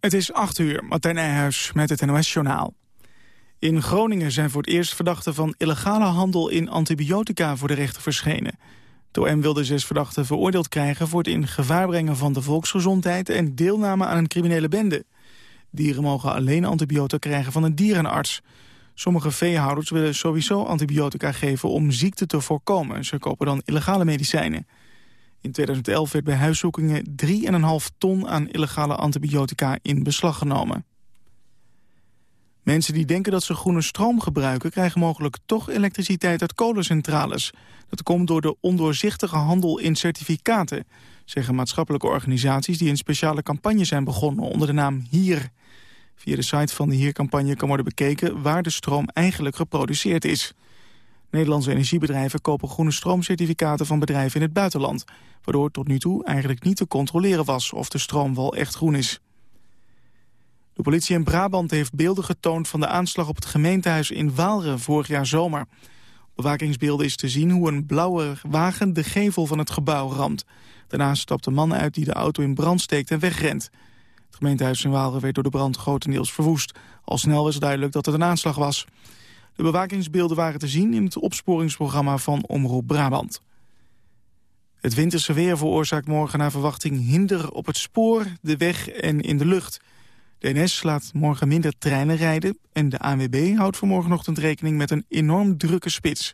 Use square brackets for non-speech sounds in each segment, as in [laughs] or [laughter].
Het is 8 uur, Martijn Nijhuis met het NOS-journaal. In Groningen zijn voor het eerst verdachten van illegale handel in antibiotica voor de rechter verschenen. De OM wilde zes verdachten veroordeeld krijgen voor het in gevaar brengen van de volksgezondheid en deelname aan een criminele bende. Dieren mogen alleen antibiotica krijgen van een dierenarts. Sommige veehouders willen sowieso antibiotica geven om ziekte te voorkomen. Ze kopen dan illegale medicijnen. In 2011 werd bij huiszoekingen 3,5 ton aan illegale antibiotica in beslag genomen. Mensen die denken dat ze groene stroom gebruiken... krijgen mogelijk toch elektriciteit uit kolencentrales. Dat komt door de ondoorzichtige handel in certificaten... zeggen maatschappelijke organisaties die een speciale campagne zijn begonnen... onder de naam HIER. Via de site van de HIER-campagne kan worden bekeken... waar de stroom eigenlijk geproduceerd is. Nederlandse energiebedrijven kopen groene stroomcertificaten van bedrijven in het buitenland... waardoor tot nu toe eigenlijk niet te controleren was of de stroom wel echt groen is. De politie in Brabant heeft beelden getoond van de aanslag op het gemeentehuis in Waalre vorig jaar zomer. Op bewakingsbeelden is te zien hoe een blauwe wagen de gevel van het gebouw ramt. Daarna stapt een man uit die de auto in brand steekt en wegrent. Het gemeentehuis in Waalre werd door de brand grotendeels verwoest. Al snel was duidelijk dat het een aanslag was. De bewakingsbeelden waren te zien in het opsporingsprogramma van Omroep Brabant. Het winterse weer veroorzaakt morgen naar verwachting hinder op het spoor, de weg en in de lucht. De NS laat morgen minder treinen rijden en de ANWB houdt voor morgenochtend rekening met een enorm drukke spits.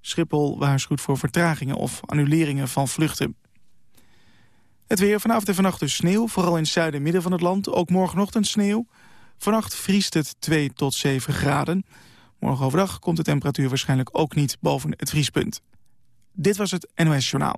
Schiphol waarschuwt voor vertragingen of annuleringen van vluchten. Het weer vanavond en vannacht dus sneeuw, vooral in het zuiden en midden van het land. Ook morgenochtend sneeuw. Vannacht vriest het 2 tot 7 graden. Morgen overdag komt de temperatuur waarschijnlijk ook niet boven het vriespunt. Dit was het NOS Journaal.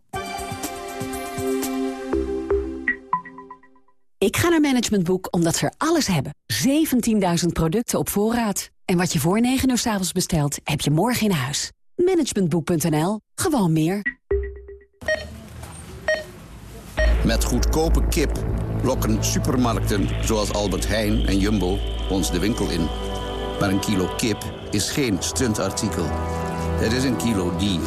Ik ga naar Management Boek omdat ze er alles hebben. 17.000 producten op voorraad. En wat je voor 9 uur s avonds bestelt, heb je morgen in huis. Managementboek.nl. Gewoon meer. Met goedkope kip lokken supermarkten zoals Albert Heijn en Jumbo ons de winkel in. Maar een kilo kip is geen stuntartikel. Het is een kilo dier.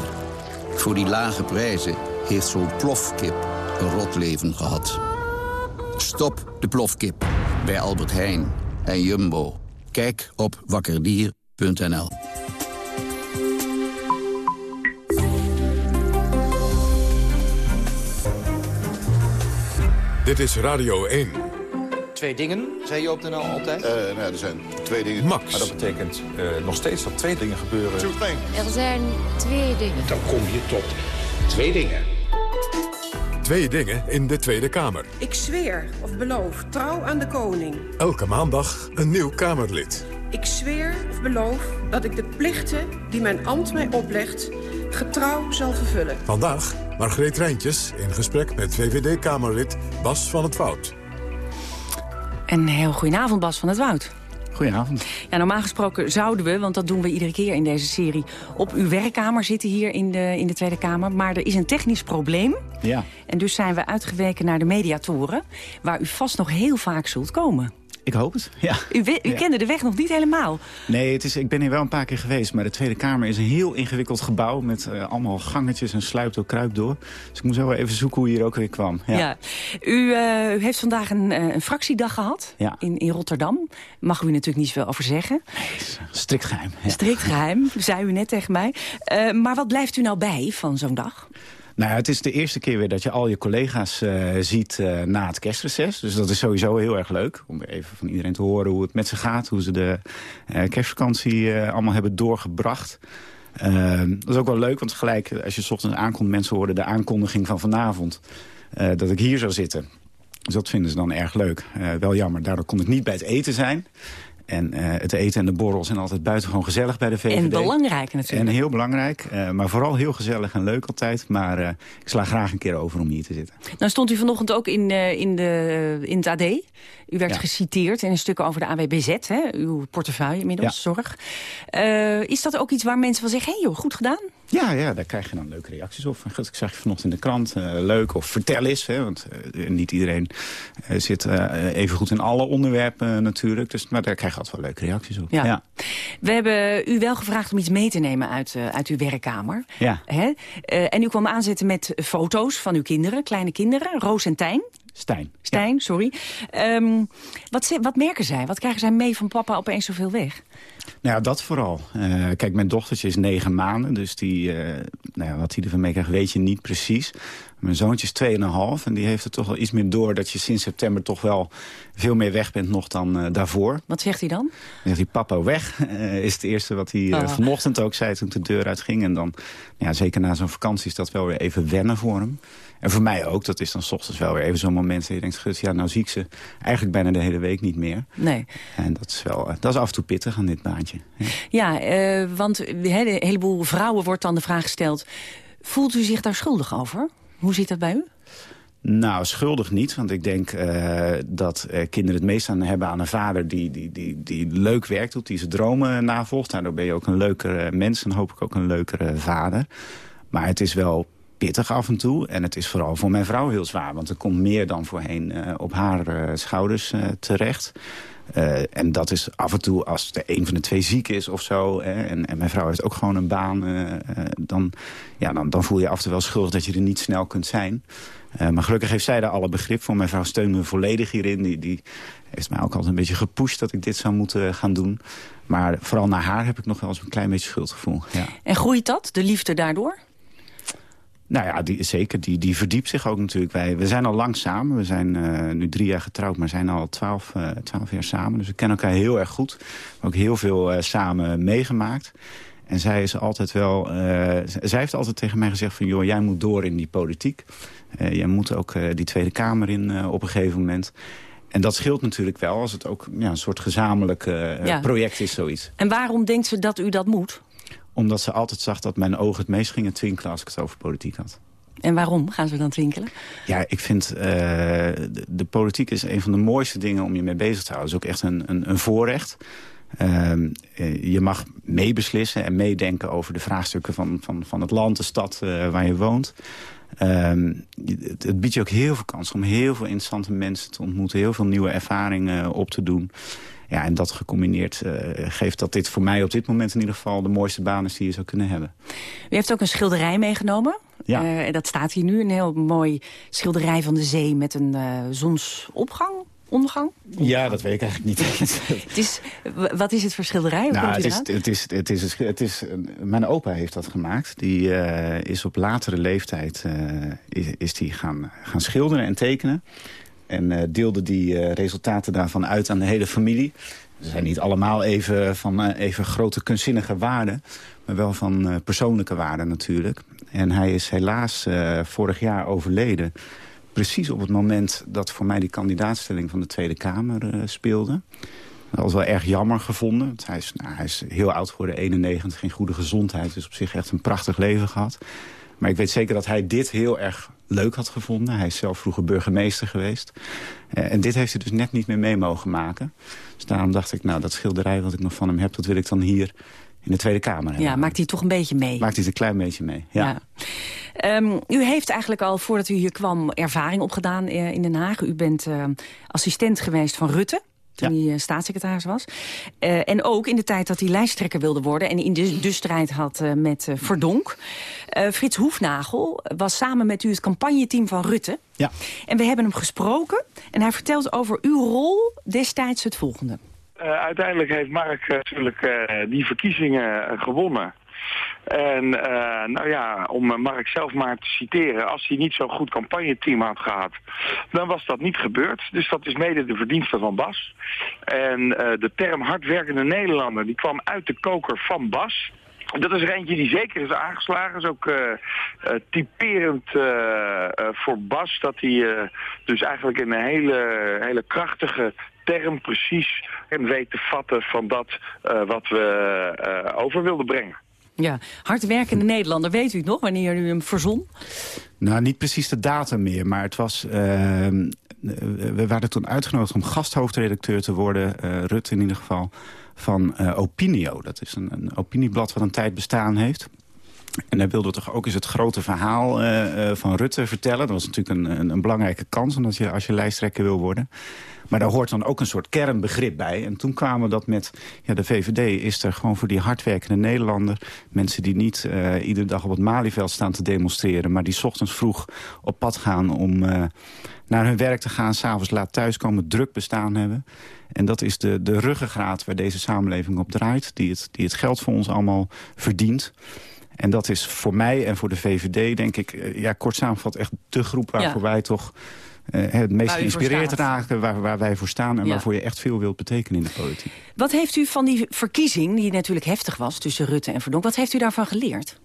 Voor die lage prijzen heeft zo'n plofkip een rot leven gehad. Stop de plofkip bij Albert Heijn en Jumbo. Kijk op wakkerdier.nl. Dit is Radio 1. Twee dingen, zei je op de NL altijd? Uh, nou, er zijn twee dingen. Max. Maar dat betekent uh, nog steeds dat twee dingen gebeuren. Er zijn twee dingen. Dan kom je tot twee dingen. Twee dingen in de Tweede Kamer. Ik zweer of beloof trouw aan de koning. Elke maandag een nieuw Kamerlid. Ik zweer of beloof dat ik de plichten die mijn ambt mij oplegt... getrouw zal vervullen. Vandaag Margreet Rijntjes in gesprek met VVD-Kamerlid Bas van het Woud. Een heel goedenavond, Bas van het Woud. Goedenavond. Ja, normaal gesproken zouden we, want dat doen we iedere keer in deze serie... op uw werkkamer zitten hier in de, in de Tweede Kamer. Maar er is een technisch probleem. Ja. En dus zijn we uitgeweken naar de mediatoren... waar u vast nog heel vaak zult komen. Ik hoop het, ja. U, u ja. kende de weg nog niet helemaal. Nee, het is, ik ben hier wel een paar keer geweest. Maar de Tweede Kamer is een heel ingewikkeld gebouw... met uh, allemaal gangetjes en sluip door, kruip door. Dus ik moest wel even zoeken hoe je hier ook weer kwam. Ja. ja. U, uh, u, heeft vandaag een, uh, een fractiedag gehad ja. in, in Rotterdam. Mag u natuurlijk niet zoveel over zeggen. Nee, strikt geheim. Ja. Strikt geheim, [laughs] zei u net tegen mij. maar wat blijft u nou bij van zo'n dag? Nou, het is de eerste keer weer dat je al je collega's uh, ziet uh, na het kerstreces. Dus dat is sowieso heel erg leuk. Om even van iedereen te horen hoe het met ze gaat. Hoe ze de uh, kerstvakantie allemaal hebben doorgebracht. dat is ook wel leuk, want gelijk als je 's ochtends aankomt... mensen horen de aankondiging van vanavond dat ik hier zou zitten. Dus dat vinden ze dan erg leuk. wel jammer, daardoor kon ik niet bij het eten zijn. En uh, het eten en de borrel zijn altijd buitengewoon gezellig bij de VVD. En belangrijk natuurlijk. En heel belangrijk, uh, maar vooral heel gezellig en leuk altijd. Maar uh, ik sla graag een keer over om hier te zitten. Nou stond u vanochtend ook in, in, de, in het AD. U werd ja. geciteerd in een stuk over de AWBZ, hè, uw portefeuille inmiddels, ja. zorg. is dat ook iets waar mensen van zeggen, hé hey joh, goed gedaan? Ja, ja, daar krijg je dan leuke reacties op. Ik zag je vanochtend in de krant, uh, leuk of vertel eens. Hè, want uh, niet iedereen uh, zit even goed in alle onderwerpen natuurlijk. Dus, maar daar krijg je altijd wel leuke reacties op. Ja. ja. We hebben u wel gevraagd om iets mee te nemen uit, uit uw werkkamer. Ja. Hè? en u kwam aanzetten met foto's van uw kinderen, kleine kinderen, Roos en Tijn. Stijn. Stijn, sorry. Um, wat, wat merken zij? Wat krijgen zij mee van papa opeens zoveel weg? Nou ja, dat vooral. Uh, kijk, mijn dochtertje is negen maanden, dus die, uh, nou ja, wat hij ervan meekrijgt weet je niet precies. Mijn zoontje is tweeënhalf en die heeft er toch wel iets meer door... dat je sinds september toch wel veel meer weg bent nog dan uh, daarvoor. Wat zegt hij dan? Dan zegt hij, papa weg, is het eerste wat hij oh. vanochtend ook zei toen de deur uitging. En dan, ja, zeker na zo'n vakantie is dat wel weer even wennen voor hem. En voor mij ook, dat is dan s ochtends wel weer even zo'n moment... dat je denkt, gut, ja, nou zie ik ze eigenlijk bijna de hele week niet meer. Nee. En dat is, wel, dat is af en toe pittig aan dit baantje. Ja, ja want een heleboel vrouwen wordt dan de vraag gesteld... voelt u zich daar schuldig over? Hoe zit dat bij u? Nou, schuldig niet, want ik denk uh, dat uh, kinderen het meest aan hebben aan een vader die, die, die, die leuk werk doet, die zijn dromen navolgt. Daardoor ben je ook een leukere mens en hoop ik ook een leukere vader. Maar het is wel pittig af en toe. En het is vooral voor mijn vrouw heel zwaar. Want er komt meer dan voorheen op haar schouders terecht. en dat is af en toe als er een van de twee ziek is of zo... en, en, mijn vrouw heeft ook gewoon een baan... dan, ja, dan, dan voel je af en toe wel schuldig dat je er niet snel kunt zijn. maar gelukkig heeft zij daar alle begrip voor. Mijn vrouw steunt me volledig hierin. Die, die heeft mij ook altijd een beetje gepusht dat ik dit zou moeten gaan doen. Maar vooral naar haar heb ik nog wel eens een klein beetje schuldgevoel. Ja. En groeit dat, de liefde daardoor? Nou ja, die, zeker. Die, die verdiept zich ook natuurlijk. Wij, we zijn al lang samen. We zijn uh, nu drie jaar getrouwd, maar zijn al twaalf, uh, twaalf jaar samen. Dus we kennen elkaar heel erg goed. Ook heel veel uh, samen meegemaakt. En zij is altijd wel... zij heeft altijd tegen mij gezegd van... joh, jij moet door in die politiek. jij moet ook die Tweede Kamer in op een gegeven moment. En dat scheelt natuurlijk wel als het ook ja, een soort gezamenlijk ja. project is, zoiets. En waarom denkt ze dat u dat moet? Omdat ze altijd zag dat mijn ogen het meest gingen twinkelen als ik het over politiek had. En waarom gaan ze dan twinkelen? Ja, ik vind uh, de, de, politiek is een van de mooiste dingen om je mee bezig te houden. Het is ook echt een, een, een voorrecht. Uh, je mag meebeslissen en meedenken over de vraagstukken van, van, van het land, de stad uh, waar je woont. Uh, het, het, biedt je ook heel veel kansen om heel veel interessante mensen te ontmoeten. Heel veel nieuwe ervaringen op te doen. Ja, en dat gecombineerd uh, geeft dat dit voor mij op dit moment in ieder geval... de mooiste baan is die je zou kunnen hebben. U heeft ook een schilderij meegenomen. Ja. Uh, dat staat hier nu, een heel mooi schilderij van de zee... met een uh, zonsopgang, ondergang? Ja, dat weet ik eigenlijk niet. [laughs] het is, wat is het voor schilderij? Nou, het, is, het, is, het, is, het is, mijn opa heeft dat gemaakt. Die uh, is op latere leeftijd uh, is, is die gaan, gaan schilderen en tekenen. En uh, deelde die uh, resultaten daarvan uit aan de hele familie. Ze zijn niet allemaal even van uh, even grote kunstzinnige waarden. Maar wel van persoonlijke waarden natuurlijk. En hij is helaas vorig jaar overleden. Precies op het moment dat voor mij die kandidaatstelling van de Tweede Kamer speelde. Dat was wel erg jammer gevonden. Want hij, is, nou, hij is heel oud geworden, 91, geen goede gezondheid. Dus op zich echt een prachtig leven gehad. Maar ik weet zeker dat hij dit heel erg leuk had gevonden. Hij is zelf vroeger burgemeester geweest. Uh, en dit heeft hij dus net niet meer mee mogen maken. Dus daarom dacht ik, nou, dat schilderij wat ik nog van hem heb... dat wil ik dan hier in de Tweede Kamer hebben. Ja, maakt hij toch een beetje mee? Maakt hij het een klein beetje mee, ja. ja. Um, u heeft eigenlijk al, voordat u hier kwam, ervaring opgedaan uh, in Den Haag. U bent uh, assistent geweest van Rutte toen ja. hij uh, staatssecretaris was. Uh, en ook in de tijd dat hij lijsttrekker wilde worden... en in de, de strijd had uh, met Verdonk. Frits Hoefnagel was samen met u het campagneteam van Rutte. Ja. En we hebben hem gesproken. En hij vertelt over uw rol destijds het volgende. uiteindelijk heeft Mark natuurlijk die verkiezingen gewonnen. En uh, nou ja, om Mark zelf maar te citeren, als hij niet zo'n goed campagneteam had gehad, dan was dat niet gebeurd. Dus dat is mede de verdienste van Bas. En uh, de term hardwerkende Nederlander, die kwam uit de koker van Bas. Dat is er eentje die zeker is aangeslagen. is ook uh, typerend voor Bas. Dat hij dus eigenlijk in een hele, hele krachtige term precies weet te vatten van dat wat we over wilden brengen. Ja, hardwerkende Nederlander, weet u het nog, wanneer u hem verzon? Nou, niet precies de datum meer, maar het was... Uh, we waren toen uitgenodigd om gasthoofdredacteur te worden, uh, Rutte in ieder geval, van uh, Opinio. Dat is een, een, opinieblad wat een tijd bestaan heeft. En hij wilde toch ook eens het grote verhaal uh, van Rutte vertellen. Dat was natuurlijk een, een, een, belangrijke kans omdat je, als je lijsttrekker wil worden. Maar daar hoort dan ook een soort kernbegrip bij. En toen kwamen we dat met ja, de VVD is er gewoon voor die hardwerkende Nederlander. Mensen die niet uh, iedere dag op het Malieveld staan te demonstreren. Maar die ochtends vroeg op pad gaan om naar hun werk te gaan. S'avonds laat thuiskomen, druk bestaan hebben. En dat is de, de ruggengraat waar deze samenleving op draait. Die het, die het geld voor ons allemaal verdient. En dat is voor mij en voor de VVD, denk ik, uh, ja, kort samengevat echt de groep waarvoor ja. wij toch uh, het meest geïnspireerd raken, waar, waar, wij voor staan... en ja. waarvoor je echt veel wilt betekenen in de politiek. Wat heeft u van die verkiezing, die natuurlijk heftig was... tussen Rutte en Verdonk, wat heeft u daarvan geleerd?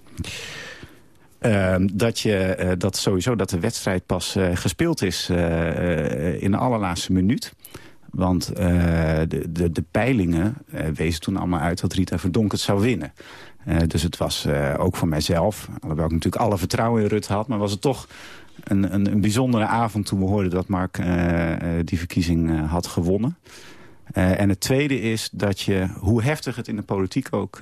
Uh, dat, je, uh, dat sowieso dat de wedstrijd pas gespeeld is in de allerlaatste minuut. Want de, de, de, peilingen wezen toen allemaal uit dat Rita Verdonk het zou winnen. Dus het was ook voor mijzelf, alhoewel ik natuurlijk alle vertrouwen in Rutte had... maar was het toch een, een, een bijzondere avond toen we hoorden dat Mark uh, die verkiezing had gewonnen. En het tweede is dat je, hoe heftig het in de politiek ook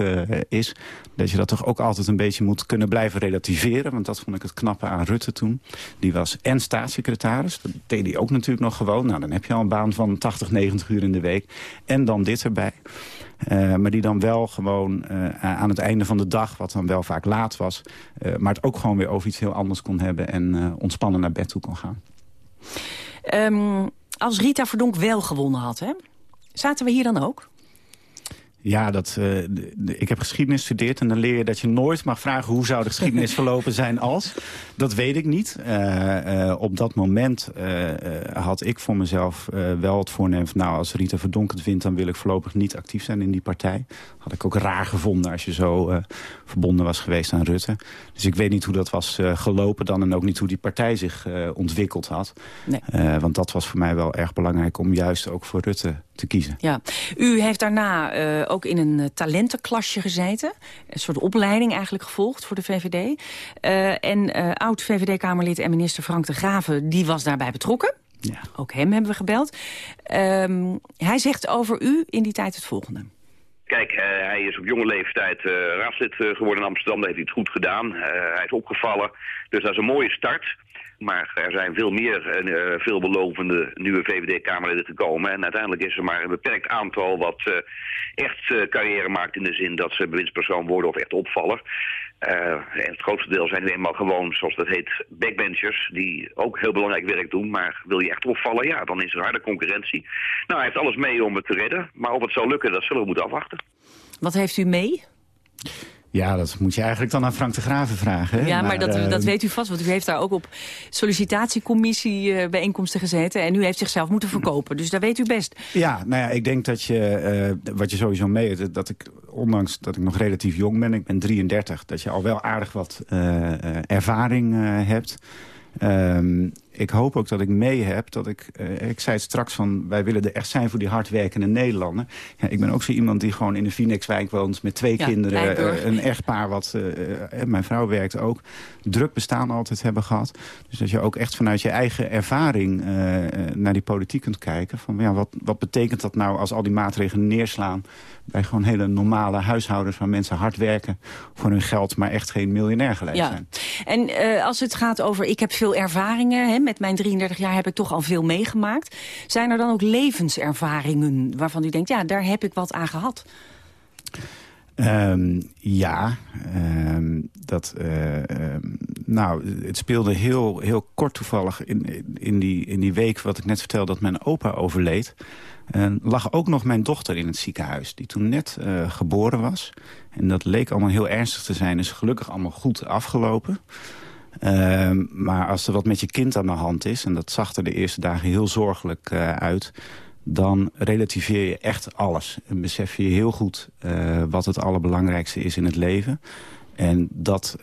is... dat je dat toch ook altijd een beetje moet kunnen blijven relativeren. Want dat vond ik het knappe aan Rutte toen. Die was en staatssecretaris. Dat deed hij ook natuurlijk nog gewoon. Nou, dan heb je al een baan van 80, 90 uur in de week. En dan dit erbij. Uh, maar die dan wel gewoon uh, aan het einde van de dag, wat dan wel vaak laat was... Uh, maar het ook gewoon weer over iets heel anders kon hebben... en ontspannen naar bed toe kon gaan. Um, als Rita Verdonk wel gewonnen had, hè? zaten we hier dan ook? Ja, dat, uh, de, ik heb geschiedenis gestudeerd en dan leer je dat je nooit mag vragen... hoe zou de geschiedenis [laughs] verlopen zijn als. Dat weet ik niet. Uh, uh, op dat moment had ik voor mezelf wel het voornemen van... nou, als Rita Verdonkend wint, dan wil ik voorlopig niet actief zijn in die partij. Had ik ook raar gevonden als je zo verbonden was geweest aan Rutte. Dus ik weet niet hoe dat was gelopen dan... en ook niet hoe die partij zich ontwikkeld had. Nee. want dat was voor mij wel erg belangrijk om juist ook voor Rutte te kiezen. Ja, u heeft daarna uh, ook in een talentenklasje gezeten. Een soort opleiding eigenlijk gevolgd voor de VVD. Uh, en uh, oud-VVD-Kamerlid en minister Frank de Graven, die was daarbij betrokken. Ja. Ook hem hebben we gebeld. Um, hij zegt over u in die tijd het volgende. Kijk, uh, hij is op jonge leeftijd uh, raadslid geworden in Amsterdam. Dat heeft hij het goed gedaan. Uh, hij is opgevallen. Dus dat is een mooie start. Maar er zijn veel meer uh, veelbelovende nieuwe VVD-Kamerleden te komen. En uiteindelijk is er maar een beperkt aantal wat uh, echt carrière maakt... in de zin dat ze bewindspersoon worden of echt opvallen. en het grootste deel zijn nu eenmaal gewoon, zoals dat heet, backbenchers... die ook heel belangrijk werk doen. Maar wil je echt opvallen, ja, dan is er harde concurrentie. Nou, hij heeft alles mee om het te redden. Maar of het zal lukken, dat zullen we moeten afwachten. Wat heeft u mee? Ja, dat moet je eigenlijk dan aan Frank de Graven vragen. Hè? Ja, maar, maar dat, uh, dat weet u vast, want u heeft daar ook op sollicitatiecommissie uh, bijeenkomsten gezeten... en u heeft zichzelf moeten verkopen, dus daar weet u best. Ja, nou ja, ik denk dat je, uh, wat je sowieso mee dat ik, ondanks dat ik nog relatief jong ben, ik ben 33... dat je al wel aardig wat ervaring hebt... Um, ik hoop ook dat ik mee heb dat ik... Uh, ik zei het straks van, wij willen er echt zijn voor die hardwerkende Nederlander. Ja, ik ben ook zo iemand die gewoon in de Phoenixwijk woont... met twee ja, kinderen, uh, een echtpaar wat... Uh, mijn vrouw werkt ook. Druk bestaan altijd hebben gehad. Dus dat je ook echt vanuit je eigen ervaring... naar die politiek kunt kijken. Van, ja, wat, wat betekent dat nou als al die maatregelen neerslaan... bij gewoon hele normale huishoudens... waar mensen hard werken voor hun geld... maar echt geen miljonair gelijk ja. zijn. En als het gaat over... ik heb veel ervaringen... Hè, met mijn 33 jaar heb ik toch al veel meegemaakt. Zijn er dan ook levenservaringen waarvan u denkt... ja, daar heb ik wat aan gehad? Um, ja, um, dat, uh, um, nou, het speelde heel, heel kort toevallig in, in, die, in die week wat ik net vertelde dat mijn opa overleed. Lag ook nog mijn dochter in het ziekenhuis, die toen net uh, geboren was. En dat leek allemaal heel ernstig te zijn, is gelukkig allemaal goed afgelopen. Uh, maar als er wat met je kind aan de hand is... en dat zag er de eerste dagen heel zorgelijk uh, uit... dan relativeer je echt alles. En besef je heel goed uh, wat het allerbelangrijkste is in het leven. En dat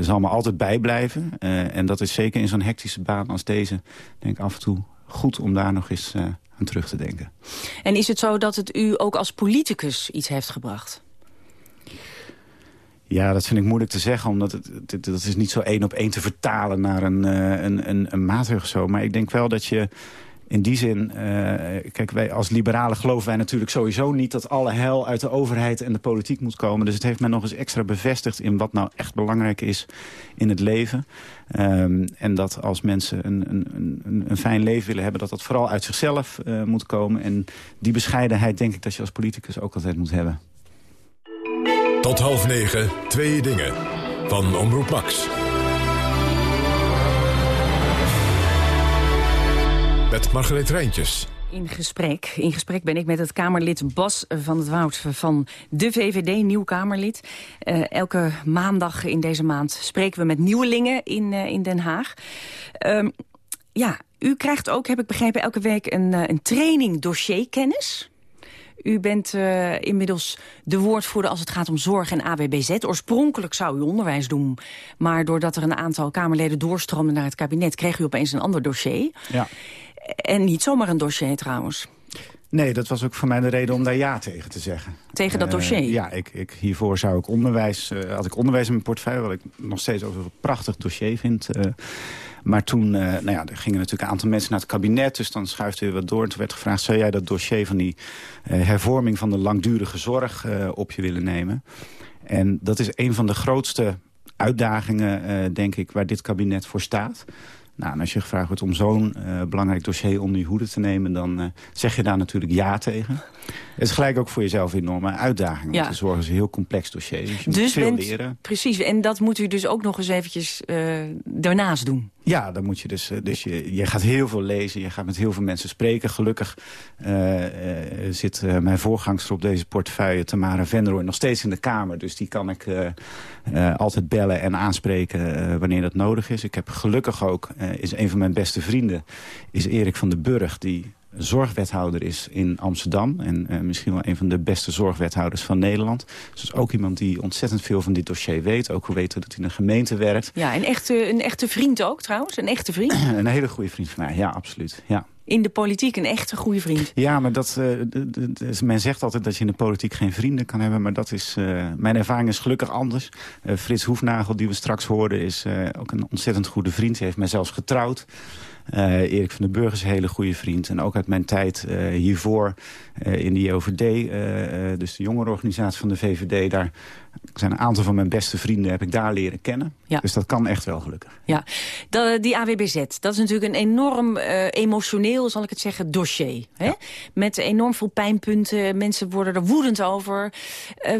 zal me altijd bijblijven. en dat is zeker in zo'n hectische baan als deze... denk ik af en toe goed om daar nog eens aan terug te denken. En is het zo dat het u ook als politicus iets heeft gebracht? Ja, dat vind ik moeilijk te zeggen, omdat het, dat is niet zo één op één te vertalen naar een, een, een, een maatregel zo. Maar ik denk wel dat je in die zin, kijk, wij als liberalen geloven wij natuurlijk sowieso niet... dat alle hel uit de overheid en de politiek moet komen. Dus het heeft mij nog eens extra bevestigd in wat nou echt belangrijk is in het leven. Um, en dat als mensen een, een, een, een, fijn leven willen hebben... dat dat vooral uit zichzelf uh, moet komen. En die bescheidenheid denk ik dat je als politicus ook altijd moet hebben. Tot half negen, twee dingen. Van Omroep Max. Met Margreet Rijntjes. In gesprek. In gesprek ben ik met het Kamerlid Bas van het Woud van de VVD, nieuw Kamerlid. Uh, elke maandag in deze maand spreken we met nieuwelingen in, uh, in Den Haag. Uh, ja, u krijgt ook, heb ik begrepen, elke week een, uh, een training dossierkennis. U bent uh, inmiddels de woordvoerder als het gaat om zorg en AWBZ. Oorspronkelijk zou u onderwijs doen. Maar doordat er een aantal Kamerleden doorstroomden naar het kabinet... kreeg u opeens een ander dossier. Ja. En niet zomaar een dossier trouwens. Nee, dat was ook voor mij de reden om daar ja tegen te zeggen. Tegen dat dossier? Uh, ja, ik, ik, hiervoor zou ik onderwijs, uh, had ik onderwijs in mijn portefeuille... wat ik nog steeds ook een prachtig dossier vind. Maar toen, nou ja, er gingen natuurlijk een aantal mensen naar het kabinet... dus dan schuift weer wat door. En toen werd gevraagd, zou jij dat dossier van die hervorming... van de langdurige zorg op je willen nemen? En dat is een van de grootste uitdagingen, denk ik, waar dit kabinet voor staat. Nou, en als je gevraagd wordt om zo'n uh, belangrijk dossier onder je hoede te nemen... dan uh, zeg je daar natuurlijk ja tegen. Het is gelijk ook voor jezelf een enorme uitdaging. Ja. Want de zorg is een heel complex dossier. Dus je dus moet veel bent, leren. Precies, en dat moet u dus ook nog eens eventjes uh, daarnaast doen. Ja, dan moet je dus, dus je, je gaat heel veel lezen. Je gaat met heel veel mensen spreken. Gelukkig zit mijn voorgangster op deze portefeuille, Tamara Venrooy, nog steeds in de Kamer. Dus die kan ik altijd bellen en aanspreken wanneer dat nodig is. Ik heb gelukkig ook is een van mijn beste vrienden... is Erik van den Burg, die zorgwethouder is in Amsterdam. En uh, misschien wel een van de beste zorgwethouders van Nederland. Dus ook iemand die ontzettend veel van dit dossier weet. Ook hoe weten dat hij in een gemeente werkt. Ja, een echte, een echte vriend ook trouwens? Een echte vriend? [clears throat] een hele goede vriend van mij, ja, absoluut. Ja. In de politiek een echte goede vriend? Ja, maar dat, uh, men zegt altijd dat je in de politiek geen vrienden kan hebben. Maar dat is, uh, mijn ervaring is gelukkig anders. Uh, Frits Hoefnagel, die we straks hoorden, is ook een ontzettend goede vriend. Hij heeft mij zelfs getrouwd. Erik van den Burg is een hele goede vriend. En ook uit mijn tijd hiervoor in de JOVD, dus de jongerenorganisatie van de VVD... daar zijn een aantal van mijn beste vrienden heb ik daar leren kennen. Ja. Dus dat kan echt wel gelukkig. Ja, die AWBZ, dat is natuurlijk een enorm emotioneel, zal ik het zeggen, dossier. Hè? Ja. Met enorm veel pijnpunten, mensen worden er woedend over.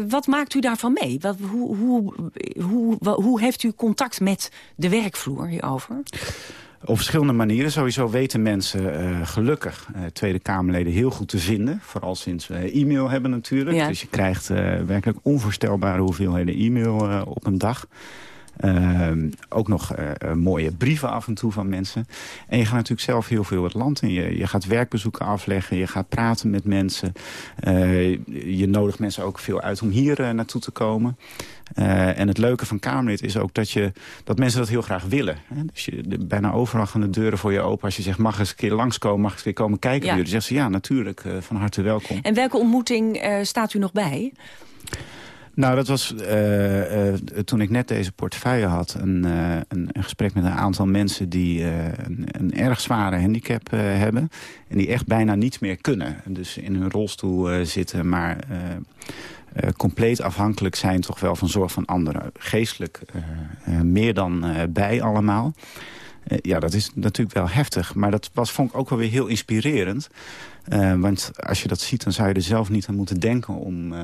wat maakt u daarvan mee? Wat, hoe, hoe, hoe, hoe heeft u contact met de werkvloer hierover? Op verschillende manieren. Sowieso weten mensen uh, gelukkig uh, Tweede Kamerleden heel goed te vinden. Vooral sinds we e-mail hebben natuurlijk. Ja. Dus je krijgt uh, werkelijk onvoorstelbare hoeveelheden e-mail op een dag. Uh, ook nog uh, mooie brieven af en toe van mensen. En je gaat natuurlijk zelf heel veel het land in. Je, je gaat werkbezoeken afleggen, je gaat praten met mensen. Uh, je nodigt mensen ook veel uit om hier naartoe te komen. en het leuke van Kamerlid is ook dat, je, dat mensen dat heel graag willen. Hè? Dus je, de, bijna overal gaan de deuren voor je open. Als je zegt, mag eens een keer langskomen, mag eens een keer komen kijken. Ja. Dan zegt ze, ja, natuurlijk, van harte welkom. En welke ontmoeting staat u nog bij? Nou, dat was uh, uh, toen ik net deze portefeuille had... een, uh, een, een, gesprek met een aantal mensen die een, een, erg zware handicap hebben... en die echt bijna niets meer kunnen. Dus in hun rolstoel zitten, maar compleet afhankelijk zijn... toch wel van zorg van anderen. Geestelijk meer dan bij allemaal. ja, dat is natuurlijk wel heftig. Maar dat was, vond ik ook wel weer heel inspirerend. Uh, want als je dat ziet, dan zou je er zelf niet aan moeten denken om uh,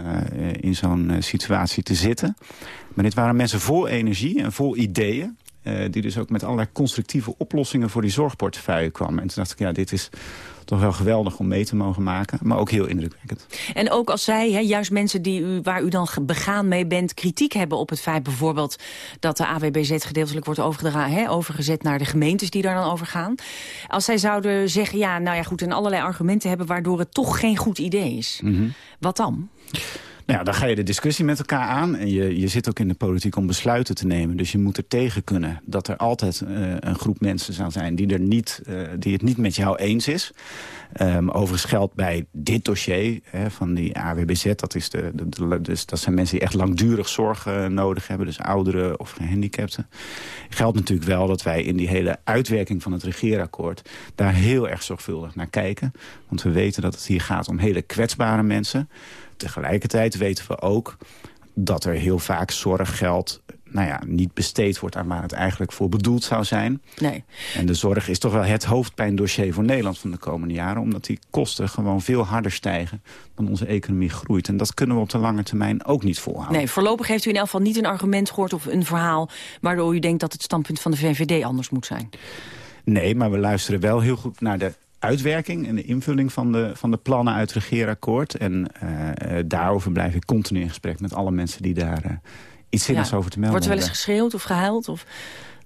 in zo'n uh, situatie te zitten. Maar dit waren mensen vol energie en vol ideeën. die dus ook met allerlei constructieve oplossingen voor die zorgportefeuille kwamen. En toen dacht ik, ja, dit is toch wel geweldig om mee te mogen maken. Maar ook heel indrukwekkend. En ook als zij, hè, juist mensen die u, waar u dan begaan mee bent... kritiek hebben op het feit bijvoorbeeld dat de AWBZ gedeeltelijk wordt overgedragen, hè, overgezet naar de gemeentes die daar dan over gaan. Als zij zouden zeggen, ja, nou ja goed, en allerlei argumenten hebben... waardoor het toch geen goed idee is. Mm -hmm. Wat dan? Nou ja, dan ga je de discussie met elkaar aan. En je, je zit ook in de politiek om besluiten te nemen. Dus je moet er tegen kunnen dat er altijd uh, een groep mensen zou zijn... die, er niet, uh, die het niet met jou eens is. Um, overigens geldt bij dit dossier hè, van die AWBZ... Dat, is de, dus dat zijn mensen die echt langdurig zorg uh, nodig hebben. Dus ouderen of gehandicapten. Geldt natuurlijk wel dat wij in die hele uitwerking van het regeerakkoord... daar heel erg zorgvuldig naar kijken. Want we weten dat het hier gaat om hele kwetsbare mensen. Tegelijkertijd weten we ook dat er heel vaak zorggeld nou ja, niet besteed wordt aan waar het eigenlijk voor bedoeld zou zijn. Nee. En de zorg is toch wel het hoofdpijndossier voor Nederland van de komende jaren. Omdat die kosten gewoon veel harder stijgen dan onze economie groeit. En dat kunnen we op de lange termijn ook niet volhouden. Nee, voorlopig heeft u in elk geval niet een argument gehoord of een verhaal... waardoor u denkt dat het standpunt van de VVD anders moet zijn. Nee, maar we luisteren wel heel goed naar de uitwerking en de invulling van de, van de plannen uit het regeerakkoord. En uh, daarover blijf ik continu in gesprek met alle mensen die daar uh, iets zinnigs over te melden Wordt er wel eens geschreeuwd of gehuild? Of...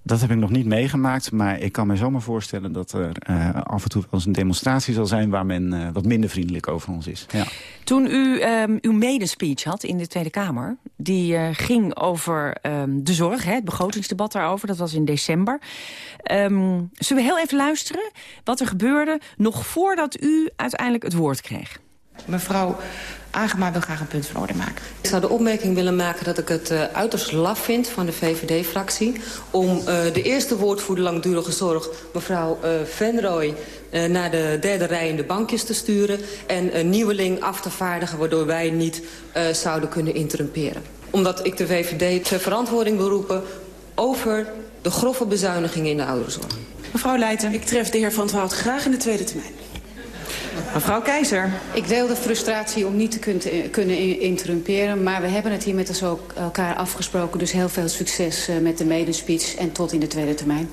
Dat heb ik nog niet meegemaakt, maar ik kan me zomaar voorstellen... dat er uh, af en toe wel eens een demonstratie zal zijn... waar men uh, wat minder vriendelijk over ons is. Ja. Toen u um, uw medespeech had in de Tweede Kamer... die uh, ging over um, de zorg, hè, het begrotingsdebat daarover. Dat was in december. Um, zullen we heel even luisteren wat er gebeurde... nog voordat u uiteindelijk het woord kreeg? Mevrouw Agema wil graag een punt van orde maken. Ik zou de opmerking willen maken dat ik het uh, uiterst laf vind van de VVD-fractie... om uh, de eerste woordvoerder langdurige zorg, mevrouw uh, Venrooy... naar de derde rij in de bankjes te sturen... en een nieuweling af te vaardigen waardoor wij niet zouden kunnen interrumperen. Omdat ik de VVD ter verantwoording wil roepen over de grove bezuinigingen in de ouderenzorg. Mevrouw Leijten. Ik tref de heer Van het Woud graag in de tweede termijn. Mevrouw Keizer. Ik deel de frustratie om niet te kunnen interrumperen... maar we hebben het hier met elkaar afgesproken... dus heel veel succes met de medespeech en tot in de tweede termijn.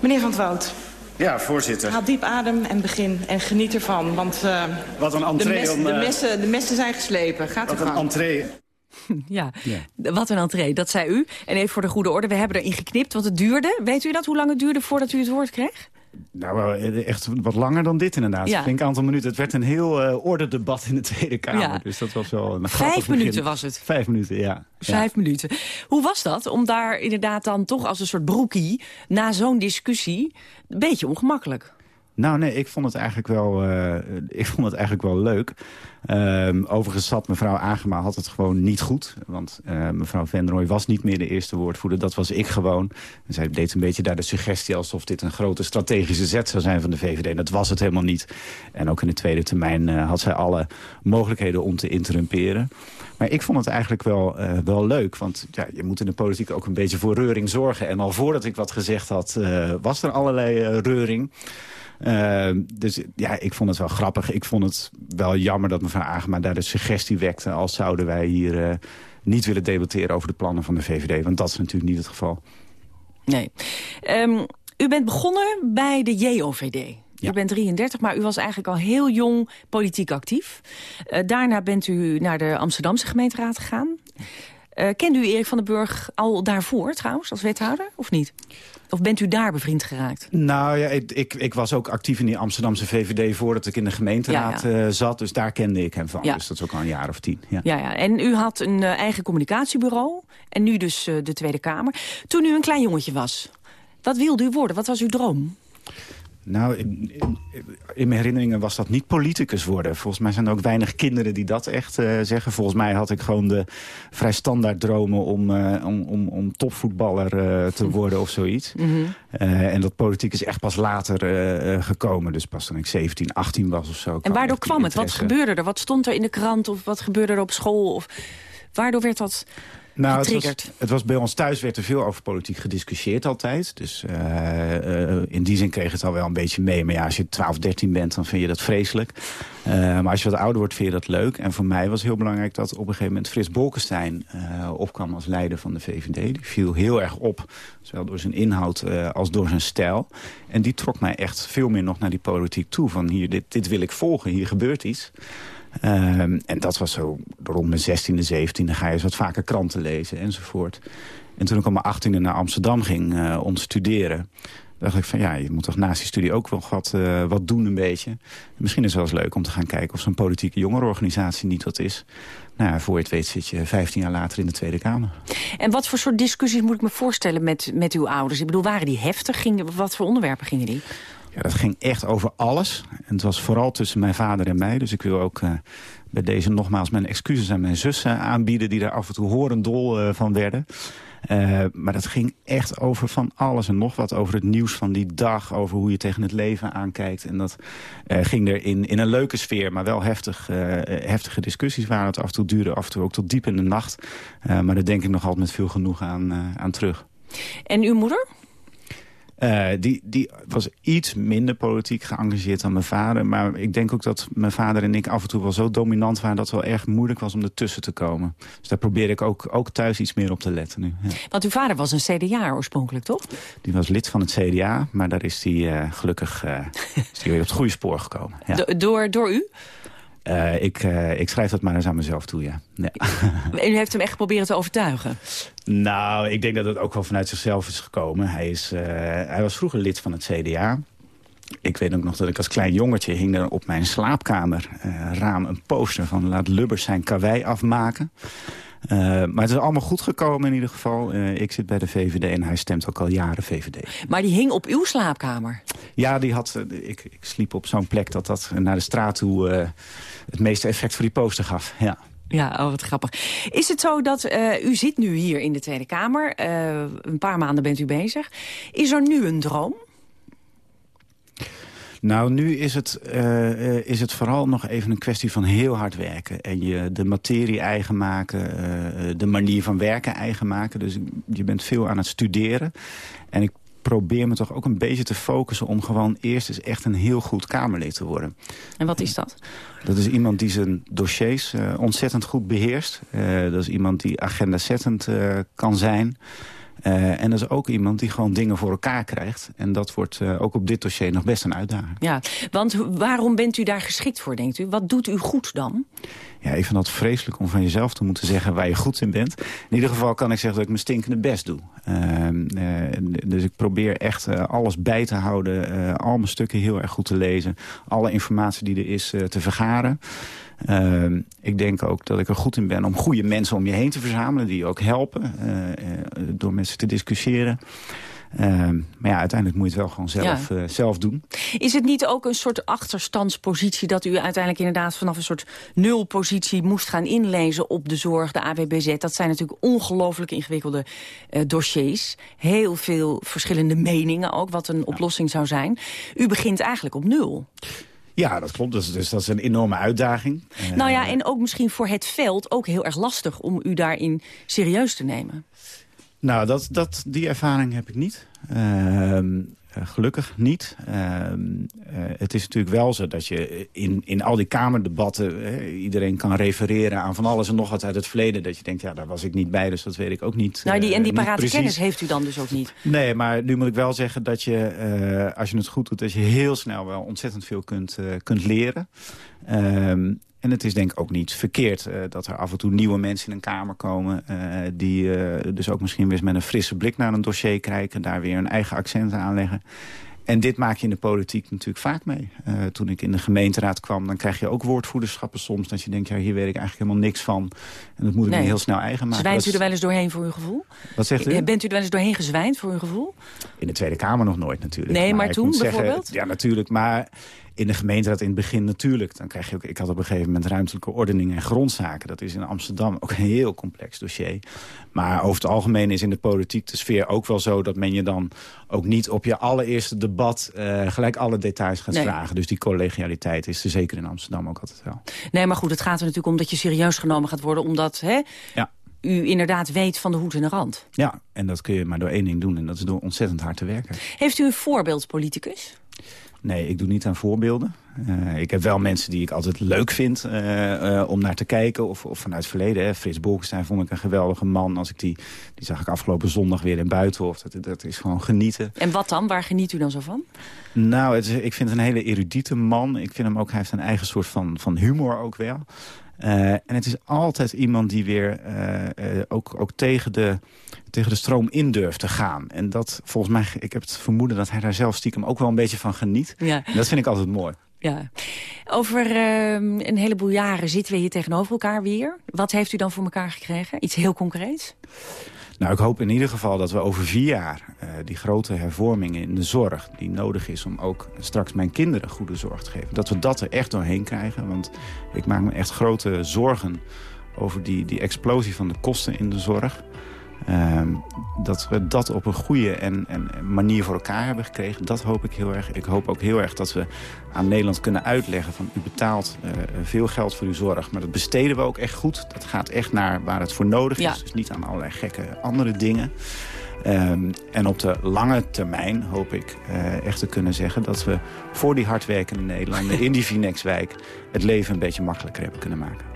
Meneer Van het Woud. Ja, voorzitter. Haal diep adem en begin en geniet ervan. Want uh, Wat een entree de, mes, om, uh, de, messen, de messen zijn geslepen. Gaat Wat een entree. [laughs] Ja, ja, wat een entree, dat zei u. En even voor de goede orde, we hebben erin geknipt, want het duurde. Weet u dat, hoe lang het duurde voordat u het woord kreeg? Nou, echt wat langer dan dit inderdaad. Ja. Een aantal minuten. Het werd een heel uh, ordedebat in de Tweede Kamer. Ja. Dus dat was wel een Vijf minuten was het. Vijf minuten, ja. Vijf ja. minuten. Hoe was dat om daar inderdaad dan toch als een soort broekie... na zo'n discussie, een beetje ongemakkelijk? Nou nee, ik vond het eigenlijk wel, uh, [laughs] ik vond het eigenlijk wel leuk. Uh, overigens zat mevrouw Agema had het gewoon niet goed. Want uh, mevrouw Venrooy was niet meer de eerste woordvoerder. Dat was ik gewoon. En zij deed een beetje daar de suggestie alsof dit een grote strategische zet zou zijn van de VVD. En dat was het helemaal niet. En ook in de tweede termijn uh, had zij alle mogelijkheden om te interrumperen. Maar ik vond het eigenlijk wel, wel leuk. Want ja, je moet in de politiek ook een beetje voor reuring zorgen. En al voordat ik wat gezegd had, was er allerlei reuring. Uh, dus ja, ik vond het wel grappig. Ik vond het wel jammer dat mevrouw Agema daar de suggestie wekte... als zouden wij hier uh, niet willen debatteren over de plannen van de VVD. Want dat is natuurlijk niet het geval. Nee. Um, u bent begonnen bij de JOVD. Ja. U bent 33, maar u was eigenlijk al heel jong politiek actief. Uh, daarna bent u naar de Amsterdamse gemeenteraad gegaan. Uh, kende u Erik van den Burg al daarvoor trouwens, als wethouder, of niet? Of bent u daar bevriend geraakt? Nou ja, ik, ik, ik, was ook actief in die Amsterdamse VVD voordat ik in de gemeenteraad ja, ja. Uh, zat. Dus daar kende ik hem van. Ja. Dus dat is ook al een jaar of tien. Ja, ja, ja. En u had een uh, eigen communicatiebureau. En nu dus de Tweede Kamer. Toen u een klein jongetje was, wat wilde u worden? Wat was uw droom? Nou, in, in, in, mijn herinneringen was dat niet politicus worden. Volgens mij zijn er ook weinig kinderen die dat echt uh, zeggen. Volgens mij had ik gewoon de vrij standaard dromen om, uh, om, om, om topvoetballer uh, te [laughs] worden of zoiets. Mm -hmm. en dat politiek is echt pas later gekomen. Dus pas toen ik 17, 18 was of zo. En waardoor kwam het? Wat gebeurde er? Wat stond er in de krant of wat gebeurde er op school? Of waardoor werd dat... Nou, het was, het was bij ons thuis werd er veel over politiek gediscussieerd altijd. Dus uh, uh, in die zin kreeg het al wel een beetje mee. Maar ja, als je 12, 13 bent, dan vind je dat vreselijk. Uh, maar als je wat ouder wordt, vind je dat leuk. En voor mij was heel belangrijk dat op een gegeven moment Frits Bolkestein opkwam als leider van de VVD. Die viel heel erg op, zowel door zijn inhoud als door zijn stijl. En die trok mij echt veel meer nog naar die politiek toe. Van hier, dit, dit wil ik volgen, hier gebeurt iets. Um, en dat was zo rond mijn 16e, 17e ga je wat vaker kranten lezen enzovoort. En toen ik op mijn 18e naar Amsterdam ging uh, om te studeren... dacht ik van ja, je moet toch naast die studie ook wel wat, uh, wat doen een beetje. En misschien is het wel eens leuk om te gaan kijken of zo'n politieke jongerenorganisatie niet wat is. Nou ja, voor je het weet zit je 15 jaar later in de Tweede Kamer. En wat voor soort discussies moet ik me voorstellen met, met uw ouders? Ik bedoel, waren die heftig? Wat voor onderwerpen gingen die? Ja, dat ging echt over alles. En het was vooral tussen mijn vader en mij. Dus ik wil ook uh, bij deze nogmaals mijn excuses aan mijn zussen aanbieden... die daar af en toe horendol uh, van werden. Maar dat ging echt over van alles en nog wat. Over het nieuws van die dag, over hoe je tegen het leven aankijkt. En dat ging er in, in een leuke sfeer, maar wel heftig, heftige discussies waren het af en toe. Duurde af en toe ook tot diep in de nacht. maar daar denk ik nog altijd met veel genoeg aan, aan terug. En uw moeder? Uh, die, die was iets minder politiek geëngageerd dan mijn vader. Maar ik denk ook dat mijn vader en ik af en toe wel zo dominant waren... dat het wel erg moeilijk was om ertussen te komen. Dus daar probeer ik ook, ook thuis iets meer op te letten nu. Ja. Want uw vader was een CDA oorspronkelijk, toch? Die was lid van het CDA, maar daar is hij uh, gelukkig uh, is die weer op het goede spoor gekomen. Ja. Do door, door u? Uh, ik, uh, ik schrijf dat maar eens aan mezelf toe, ja. ja. [laughs] En u heeft hem echt proberen te overtuigen? Nou, ik denk dat het ook wel vanuit zichzelf is gekomen. Hij, is, uh, hij was vroeger lid van het CDA. Ik weet ook nog dat ik als klein jongetje hing er op mijn slaapkamer raam een poster van laat Lubbers zijn karwei afmaken. Uh, maar het is allemaal goed gekomen in ieder geval. Uh, ik zit bij de VVD en hij stemt ook al jaren VVD. Maar die hing op uw slaapkamer? Ja, die had, uh, ik, ik sliep op zo'n plek dat dat naar de straat toe het meeste effect voor die poster gaf. Ja. Ja, oh, wat grappig. Is het zo dat u zit nu hier in de Tweede Kamer, een paar maanden bent u bezig. Is er nu een droom? Nou, nu is het, uh, is het vooral nog even een kwestie van heel hard werken. En je de materie eigen maken, uh, de manier van werken eigen maken. Dus je bent veel aan het studeren. En ik probeer me toch ook een beetje te focussen... om gewoon eerst eens echt een heel goed Kamerlid te worden. En wat is dat? Dat is iemand die zijn dossiers uh, ontzettend goed beheerst. Dat is iemand die agenda-zettend kan zijn... Uh, en dat is ook iemand die gewoon dingen voor elkaar krijgt. En dat wordt uh, ook op dit dossier nog best een uitdaging. Ja, want waarom bent u daar geschikt voor, denkt u? Wat doet u goed dan? Ja, ik vind dat vreselijk om van jezelf te moeten zeggen waar je goed in bent. In ieder geval kan ik zeggen dat ik mijn stinkende best doe. Uh, dus ik probeer echt alles bij te houden. al mijn stukken heel erg goed te lezen. Alle informatie die er is te vergaren. Uh, ik denk ook dat ik er goed in ben om goede mensen om je heen te verzamelen... die je ook helpen uh, uh, door met ze te discussiëren. Uh, maar ja, uiteindelijk moet je het wel gewoon zelf, ja. zelf doen. Is het niet ook een soort achterstandspositie... dat u uiteindelijk inderdaad vanaf een soort nulpositie moest gaan inlezen... op de zorg, de AWBZ? Dat zijn natuurlijk ongelooflijk ingewikkelde dossiers. Heel veel verschillende meningen ook, wat een oplossing zou zijn. U begint eigenlijk op nul. Ja, dat klopt. Dus, dus dat is een enorme uitdaging. Nou ja, en ook misschien voor het veld ook heel erg lastig... om u daarin serieus te nemen. Nou, dat, dat, die ervaring heb ik niet. Uh, gelukkig niet. Uh, uh, het is natuurlijk wel zo dat je in, in al die kamerdebatten... Iedereen kan refereren aan van alles en nog wat uit het verleden. Dat je denkt, ja, daar was ik niet bij, dus dat weet ik ook niet Nou, die, en die parate kennis heeft u dan dus ook niet? Nee, maar nu moet ik wel zeggen dat je, als je het goed doet... dat je heel snel wel ontzettend veel kunt, kunt leren. Ehm, en het is denk ik ook niet verkeerd uh, dat er af en toe nieuwe mensen in een kamer komen... Uh, die uh, dus ook misschien weer met een frisse blik naar een dossier kijken... daar weer een eigen accent aanleggen. En dit maak je in de politiek natuurlijk vaak mee. toen ik in de gemeenteraad kwam, dan krijg je ook woordvoerderschappen soms... dat je denkt, ja, hier weet ik eigenlijk helemaal niks van. En dat moet ik nee. me heel snel eigen maken. Zwijnt u er wel eens doorheen voor uw gevoel? Wat zegt u? Bent u er wel eens doorheen gezwijnd voor uw gevoel? In de Tweede Kamer nog nooit natuurlijk. Nee, maar, maar toen bijvoorbeeld? Zeggen, ja, natuurlijk, maar in de gemeenteraad in het begin natuurlijk. Dan krijg je ook, ik had op een gegeven moment ruimtelijke ordening en grondzaken. Dat is in Amsterdam ook een heel complex dossier. Maar over het algemeen is in de politiek de sfeer ook wel zo... dat men je dan ook niet op je allereerste debat uh, gelijk alle details gaat nee. vragen. Dus die collegialiteit is er zeker in Amsterdam ook altijd wel. Nee, maar goed, het gaat er natuurlijk om dat je serieus genomen gaat worden. Omdat hè, ja. u inderdaad weet van de hoed en de rand. Ja, en dat kun je maar door één ding doen. En dat is door ontzettend hard te werken. Heeft u een voorbeeldpoliticus? Nee, ik doe niet aan voorbeelden. Uh, ik heb wel mensen die ik altijd leuk vind uh, uh, om naar te kijken. Of, of vanuit het verleden. Hè. Frits Bolkestein vond ik een geweldige man. Als ik die, die zag ik afgelopen zondag weer in Buitenhof. Dat, dat is gewoon genieten. En wat dan? Waar geniet u dan zo van? Nou, het ik vind het een hele erudite man. Ik vind hem ook, hij heeft een eigen soort van, van humor ook wel. Uh, en het is altijd iemand die weer ook, ook tegen, de, tegen de stroom in durft te gaan. En dat volgens mij, ik heb het vermoeden dat hij daar zelf stiekem ook wel een beetje van geniet. Ja. En dat vind ik altijd mooi. Ja. Over een heleboel jaren zitten we hier tegenover elkaar weer. Wat heeft u dan voor elkaar gekregen? Iets heel concreets? Nou, ik hoop in ieder geval dat we over vier jaar uh, die grote hervormingen in de zorg... die nodig is om ook straks mijn kinderen goede zorg te geven... dat we dat er echt doorheen krijgen. Want ik maak me echt grote zorgen over die, die explosie van de kosten in de zorg. Ehm, dat we dat op een goede en, en, manier voor elkaar hebben gekregen. Dat hoop ik heel erg. Ik hoop ook heel erg dat we aan Nederland kunnen uitleggen... van u betaalt uh, veel geld voor uw zorg, maar dat besteden we ook echt goed. Dat gaat echt naar waar het voor nodig is. Dus niet aan allerlei gekke andere dingen. Um, en op de lange termijn hoop ik uh, echt te kunnen zeggen... dat we voor die hardwerkende Nederlanders in die [laughs] Vinexwijk... het leven een beetje makkelijker hebben kunnen maken.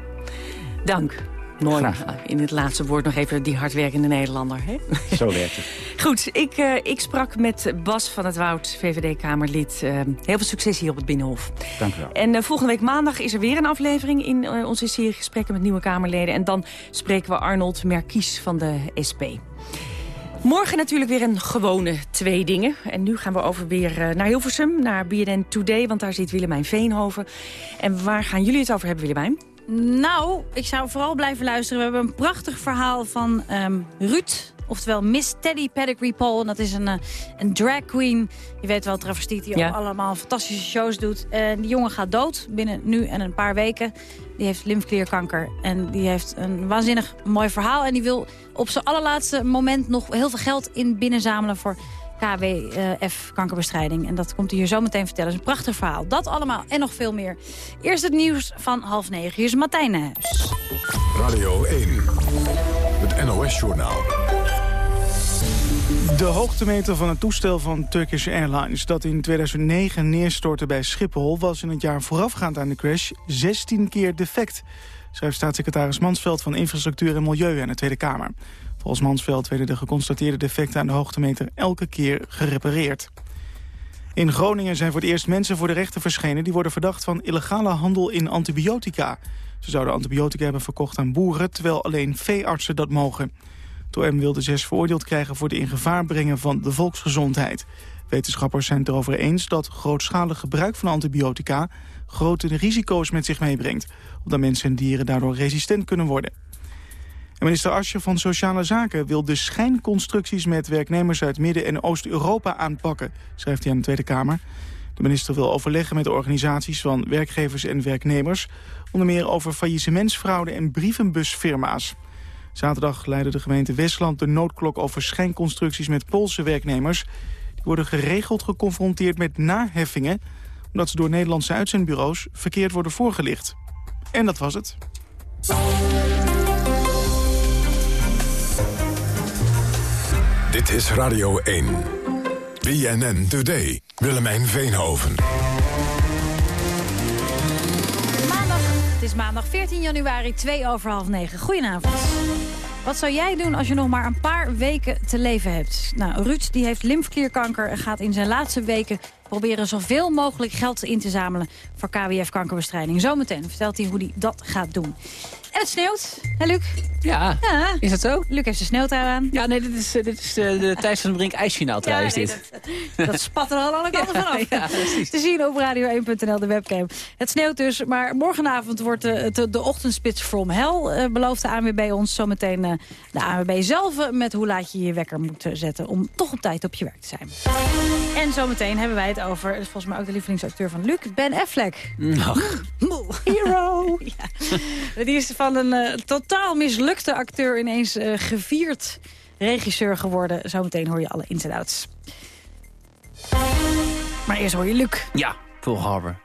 Dank. Mooi. In het laatste woord nog even die hardwerkende Nederlander. Hè? [laughs] Zo werkt het. Goed, ik, uh, ik sprak met Bas van het Woud, VVD-Kamerlid. Uh, heel veel succes hier op het Binnenhof. Dank u wel. En uh, volgende week maandag is er weer een aflevering in onze serie Gesprekken met Nieuwe Kamerleden. En dan spreken we Arnold Merkies van de SP. Morgen natuurlijk weer een gewone twee dingen. En nu gaan we over weer naar Hilversum, naar BNN Today. Want daar zit Willemijn Veenhoven. En waar gaan jullie het over hebben, Willemijn? Nou, ik zou vooral blijven luisteren. We hebben een prachtig verhaal van um, Ruud. Oftewel Miss Teddy Pedigree Paul. En dat is een, uh, een drag queen. Je weet wel, travestiet die ja. allemaal fantastische shows doet. En die jongen gaat dood binnen nu en een paar weken. Die heeft lymfeklierkanker. En die heeft een waanzinnig mooi verhaal. En die wil op zijn allerlaatste moment nog heel veel geld in binnenzamelen... voor KWF kankerbestrijding. En dat komt hij hier zo meteen vertellen. Het is een prachtig verhaal. Dat allemaal en nog veel meer. Eerst het nieuws van half negen. Hier is Martijn Nijhuis. Radio 1, het NOS-journaal. De hoogtemeter van het toestel van Turkish Airlines... dat in 2009 neerstortte bij Schiphol... was in het jaar voorafgaand aan de crash 16 keer defect... schrijft staatssecretaris Mansveld van Infrastructuur en Milieu aan de Tweede Kamer. Volgens Mansveld werden de geconstateerde defecten aan de hoogtemeter elke keer gerepareerd. In Groningen zijn voor het eerst mensen voor de rechter verschenen... die worden verdacht van illegale handel in antibiotica. Ze zouden antibiotica hebben verkocht aan boeren... terwijl alleen veeartsen dat mogen. Het wilde zes veroordeeld krijgen voor de in gevaar brengen van de volksgezondheid. Wetenschappers zijn het erover eens dat grootschalig gebruik van antibiotica... grote risico's met zich meebrengt... omdat mensen en dieren daardoor resistent kunnen worden minister Asje van Sociale Zaken wil de schijnconstructies met werknemers uit Midden- en Oost-Europa aanpakken, schrijft hij aan de Tweede Kamer. De minister wil overleggen met de organisaties van werkgevers en werknemers, onder meer over faillissementsfraude en brievenbusfirma's. Zaterdag leidde de gemeente Westland de noodklok over schijnconstructies met Poolse werknemers. Die worden geregeld geconfronteerd met naheffingen, omdat ze door Nederlandse uitzendbureaus verkeerd worden voorgelicht. En dat was het. Dit is Radio 1. BNN Today. Willemijn Veenhoven. Maandag, het is maandag 14 januari, 2 over half 9. Goedenavond. Wat zou jij doen als je nog maar een paar weken te leven hebt? Nou, Ruud die heeft lymfklierkanker en gaat in zijn laatste weken proberen zoveel mogelijk geld in te zamelen voor KWF-kankerbestrijding. Zometeen vertelt hij hoe hij dat gaat doen. En het sneeuwt. Hè, Luc? Ja, ja, is dat zo? Luc heeft zijn sneeuwtrui aan. Ja, nee, dit is, eh, dit is de, de [laughs] Thijs van den Brink ijsfinaal ja, is dit. dat, dat, spat er al alle [laughs] kanten ja, vanaf. Ja, Te zien op radio1.nl, de webcam. Het sneeuwt dus, maar morgenavond wordt de, de, de ochtendspits from hell... Belooft de ANWB ons zometeen de ANWB zelf... met hoe laat je je wekker moet zetten om toch op tijd op je werk te zijn. En zometeen hebben wij het over, volgens mij ook de lievelingsacteur van Luc... Ben Affleck. Ach. [laughs] Hero! ja. Die is van een uh, totaal mislukte acteur ineens uh, gevierd regisseur geworden. Zometeen hoor je alle ins outs. Maar eerst hoor je Luc. Ja, Pearl Harbor.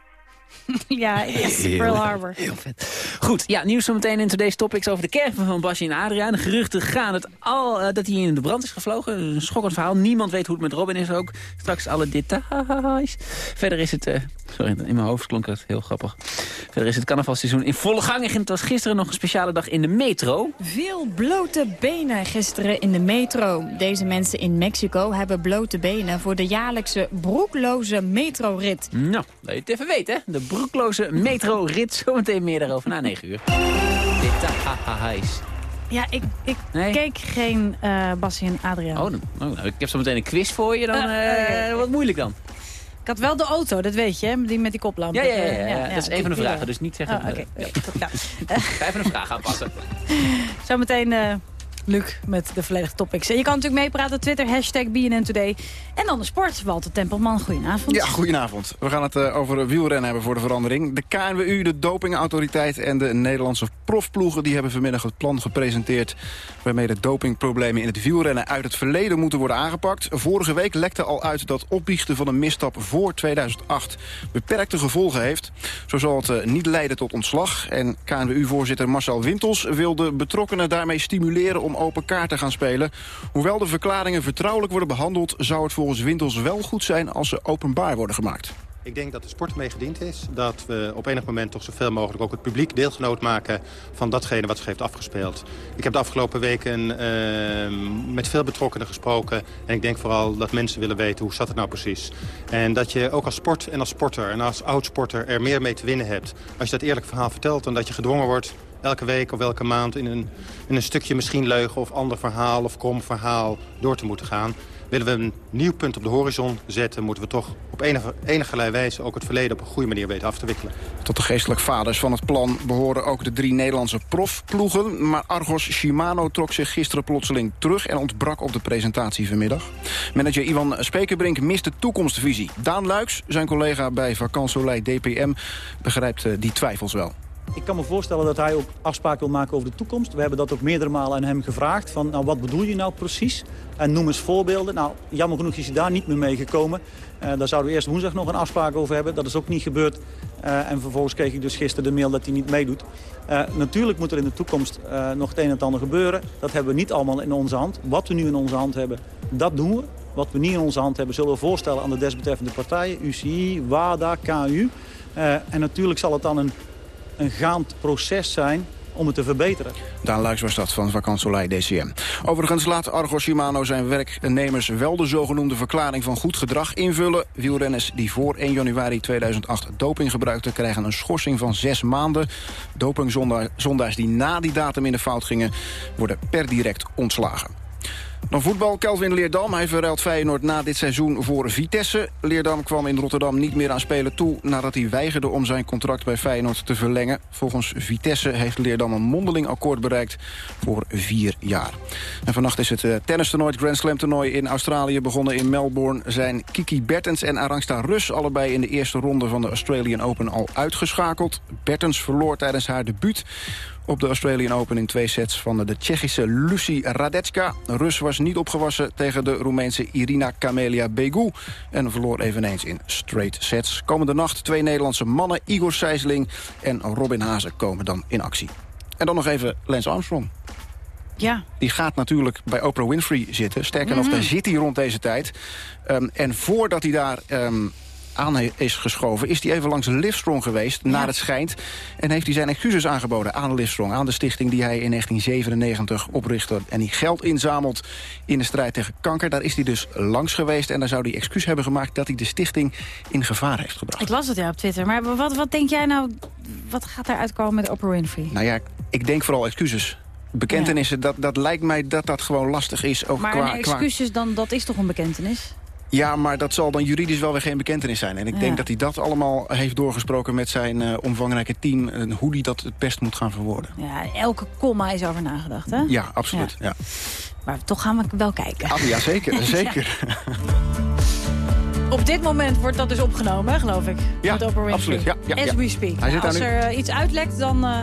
[laughs] ja, yes, Pearl Harbor. Heel vet. Goed, ja, nieuws zometeen in Today's Topics over de caravan van Basje en Adriaan. De geruchten gaan het al uh, dat hij in de brand is gevlogen. Een schokkend verhaal. Niemand weet hoe het met Robin is ook. Straks alle details. Verder is het... Uh, sorry, in mijn hoofd klonk het heel grappig. Verder is het carnavalseizoen in volle gang. En het was gisteren nog een speciale dag in de metro. Veel blote benen gisteren in de metro. Deze mensen in Mexico hebben blote benen voor de jaarlijkse broekloze metrorit. Nou, dat je het even weet, hè? De broekloze metro-rit. Zometeen meer daarover na 9 uur. Details. Ja, ik, ik nee? keek geen uh, Bassie en Adriaan. Oh, oh nou, ik heb zo meteen een quiz voor je. Dan uh, uh, wat moeilijk dan. Ik had wel de auto, dat weet je, die met die koplamp. Ja, ja, ja, ja, ja. dat is een van de vragen, dus niet zeggen... Oh, okay. [laughs] Ga even een vraag aanpassen. [laughs] Zometeen Luc, met de volledige topics. En je kan natuurlijk meepraten, Twitter, hashtag BNN Today. En dan de sport, Walter Tempelman, goedenavond. Ja, goedenavond. We gaan het uh, over wielrennen hebben voor de verandering. De KNWU, de dopingautoriteit en de Nederlandse profploegen... die hebben vanmiddag het plan gepresenteerd... waarmee de dopingproblemen in het wielrennen uit het verleden moeten worden aangepakt. Vorige week lekte al uit dat opbiechten van een misstap voor 2008... beperkte gevolgen heeft. Zo zal het uh, niet leiden tot ontslag. En KNWU-voorzitter Marcel Wintels wil de betrokkenen daarmee stimuleren... om open kaart te gaan spelen. Hoewel de verklaringen vertrouwelijk worden behandeld... zou het volgens Wintels wel goed zijn als ze openbaar worden gemaakt. Ik denk dat de sport mee gediend is. Dat we op enig moment toch zoveel mogelijk ook het publiek deelgenoot maken van datgene wat zich heeft afgespeeld. Ik heb de afgelopen weken uh, met veel betrokkenen gesproken. En ik denk vooral dat mensen willen weten hoe zat het nou precies. En dat je ook als sport en als sporter en als oud-sporter er meer mee te winnen hebt. Als je dat eerlijk verhaal vertelt dan dat je gedwongen wordt elke week of elke maand in een, een stukje misschien leugen of ander verhaal of krom verhaal door te moeten gaan. Willen we een nieuw punt op de horizon zetten... moeten we toch op enige, enige wijze ook het verleden op een goede manier weten af te wikkelen. Tot de geestelijk vaders van het plan behoren ook de drie Nederlandse profploegen. Maar Argos Shimano trok zich gisteren plotseling terug... en ontbrak op de presentatie vanmiddag. Manager Ivan Spekerbrink mist de toekomstvisie. Daan Luiks, zijn collega bij Vakansolei DPM, begrijpt eh, die twijfels wel. Ik kan me voorstellen dat hij ook afspraken wil maken over de toekomst. We hebben dat ook meerdere malen aan hem gevraagd. Van, nou, wat bedoel je nou precies? En noem eens voorbeelden. Nou, jammer genoeg is hij daar niet meer mee gekomen. Uh, daar zouden we eerst woensdag nog een afspraak over hebben. Dat is ook niet gebeurd. Uh, en vervolgens kreeg ik dus gisteren de mail dat hij niet meedoet. Uh, natuurlijk moet er in de toekomst nog het een en ander gebeuren. Dat hebben we niet allemaal in onze hand. Wat we nu in onze hand hebben, dat doen we. Wat we niet in onze hand hebben, zullen we voorstellen aan de desbetreffende partijen. UCI, WADA, KU. en natuurlijk zal het dan een een gaand proces zijn om het te verbeteren. Daan Luijs was dat van Vakantsolei DCM. Overigens laat Argo Shimano zijn werknemers wel de zogenoemde verklaring van goed gedrag invullen. Wielrenners die voor 1 januari 2008 doping gebruikten krijgen een schorsing van zes maanden. Dopingzondaars die na die datum in de fout gingen worden per direct ontslagen. Dan voetbal, Kelvin Leerdam. Hij verruilt Feyenoord na dit seizoen voor Vitesse. Leerdam kwam in Rotterdam niet meer aan spelen toe... nadat hij weigerde om zijn contract bij Feyenoord te verlengen. Volgens Vitesse heeft Leerdam een mondeling akkoord bereikt voor vier jaar. En vannacht is het uh, tennistoernooi, het Grand Slam toernooi in Australië begonnen. In Melbourne zijn Kiki Bertens en Arangsta Rus... allebei in de eerste ronde van de Australian Open al uitgeschakeld. Bertens verloor tijdens haar debuut op de Australian Open in twee sets van de Tsjechische Lucy Radetska. Rus was niet opgewassen tegen de Roemeense Irina Camelia Begu... en verloor eveneens in straight sets. Komende nacht twee Nederlandse mannen, Igor Sijsling en Robin Hazen... komen dan in actie. En dan nog even Lance Armstrong. Ja. Die gaat natuurlijk bij Oprah Winfrey zitten. Sterker nog, mhm. daar zit hij rond deze tijd. Um, en voordat hij daar um, aan is geschoven... is hij even langs Livestrong geweest, naar het schijnt... en heeft hij zijn excuses aangeboden aan Livestrong... aan de stichting die hij in 1997 oprichtte... en die geld inzamelt in de strijd tegen kanker. Daar is hij dus langs geweest en daar zou hij excuus hebben gemaakt... dat hij de stichting in gevaar heeft gebracht. Ik las het ja op Twitter, maar wat, wat denk jij nou... wat gaat er uitkomen met Oprah Winfrey? Nou ja, ik denk vooral excuses bekentenissen, dat, dat lijkt mij dat dat gewoon lastig is. Ook maar qua, excuses, Dan, dat is toch een bekentenis? Ja, maar dat zal dan juridisch wel weer geen bekentenis zijn. En ik denk dat hij dat allemaal heeft doorgesproken met zijn uh, omvangrijke team... en hoe hij dat het best moet gaan verwoorden. Ja, elke komma is over nagedacht, hè? Ja, absoluut. Ja. Maar toch gaan we wel kijken. Ah, ja, zeker. [laughs] zeker. Op dit moment wordt dat dus opgenomen, geloof ik. Ja, absoluut. Ja, ja, As we speak. Nou, als er iets uitlekt, dan uh,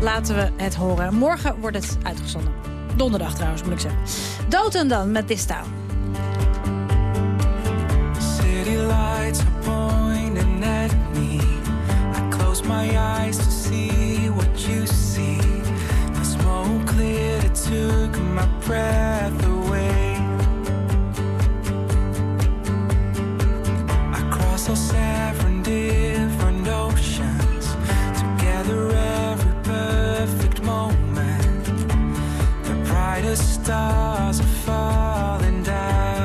laten we het horen. Morgen wordt het uitgezonden. Donderdag trouwens, moet ik zeggen. Doten dan met This Town. Lights are pointing at me. I close my eyes to see what you see. The smoke cleared, it took my breath away. I cross all seven different oceans together every perfect moment. The brightest stars are falling down.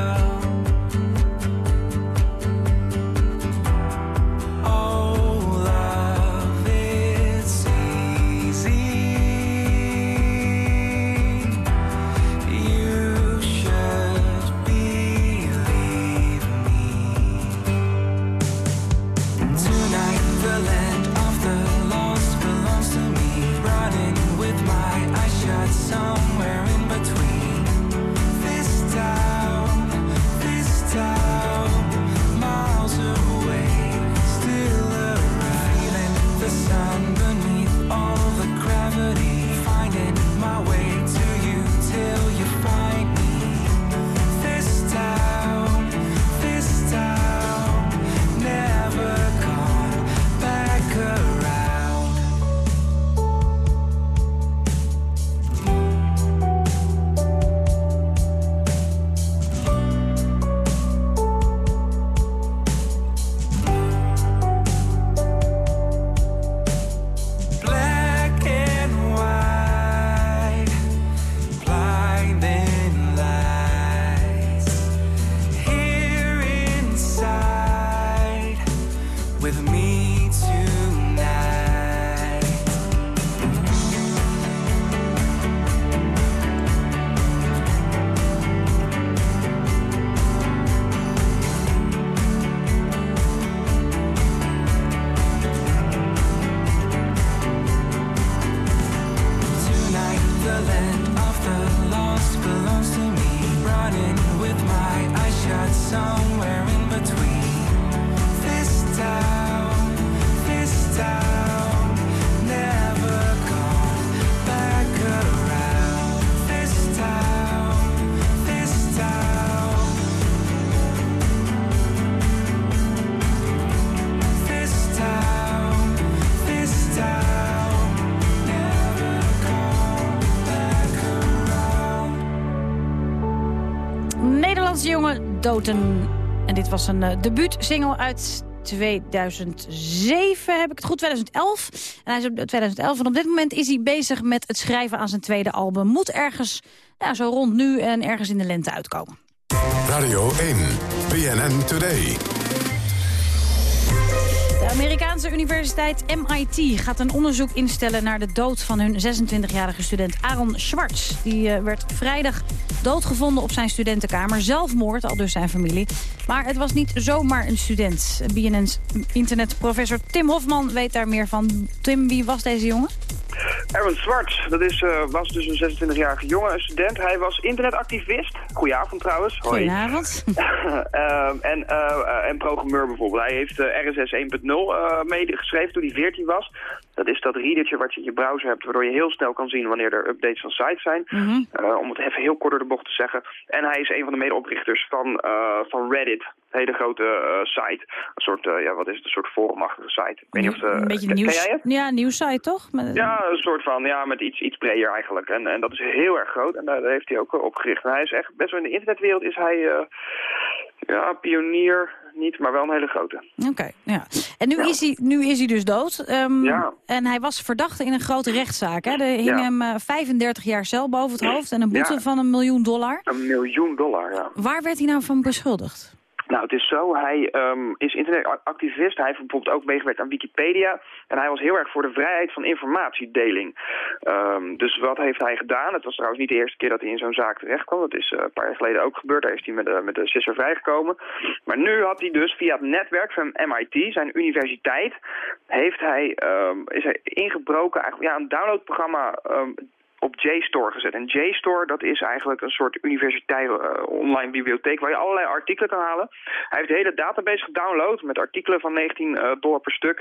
Doten. En dit was een uh, debuutsingle uit 2007, heb ik het goed, 2011. En hij is op 2011 en op dit moment is hij bezig met het schrijven aan zijn tweede album. Moet ergens, ja, zo rond nu en ergens in de lente uitkomen. Radio 1, BNN Today. Amerikaanse universiteit MIT gaat een onderzoek instellen naar de dood van hun 26-jarige student Aaron Schwartz. Die uh, werd vrijdag doodgevonden op zijn studentenkamer. Zelfmoord, al dus zijn familie. Maar het was niet zomaar een student. BNN's internetprofessor Tim Hofman weet daar meer van. Tim, wie was deze jongen? Aaron Schwartz, dat is, uh, was dus een 26-jarige jongen, een student. Hij was internetactivist. Goedenavond trouwens. Hoi. Goedenavond. uh, [laughs] en, uh, en programmeur bijvoorbeeld. Hij heeft RSS 1.0 meegeschreven toen hij 14 was. Dat is dat readertje wat je in je browser hebt, waardoor je heel snel kan zien wanneer er updates van sites zijn. Mhm. Mm -hmm. om het even heel kort door de bocht te zeggen. En hij is een van de medeoprichters van, van Reddit. Een hele grote site. Een soort, ja, wat is het, een soort forumachtige site. Ik weet niet of, een beetje nieuws? Ja, nieuwssite toch? Met... Ja, een soort van, ja, met iets, iets breder eigenlijk. En, en dat is heel erg groot en daar heeft hij ook opgericht. En hij is echt, best wel in de internetwereld is hij, ja, pionier, niet, maar wel een hele grote. Oké, okay, ja. En nu, ja. is hij, nu is hij dus dood. Um, ja. En hij was verdachte in een grote rechtszaak. Hè? Er hing ja. hem uh, 35 jaar cel boven het hoofd en een boete van een miljoen dollar. Een miljoen dollar, ja. Waar werd hij nou van beschuldigd? Nou, het is zo, hij um, is internetactivist. Hij heeft bijvoorbeeld ook meegewerkt aan Wikipedia. En hij was heel erg voor de vrijheid van informatiedeling. Um, dus wat heeft hij gedaan? Het was trouwens niet de eerste keer dat hij in zo'n zaak terecht kwam. Dat is uh, een paar jaar geleden ook gebeurd. Daar is hij met de, met de sisser vrijgekomen. Maar nu had hij dus via het netwerk van MIT, zijn universiteit, heeft hij, um, is hij ingebroken, eigenlijk ja, een downloadprogramma op JSTOR gezet. En JSTOR, dat is eigenlijk een soort universitaire uh, online bibliotheek waar je allerlei artikelen kan halen. Hij heeft de hele database gedownload met artikelen van 19 uh, dollar per stuk.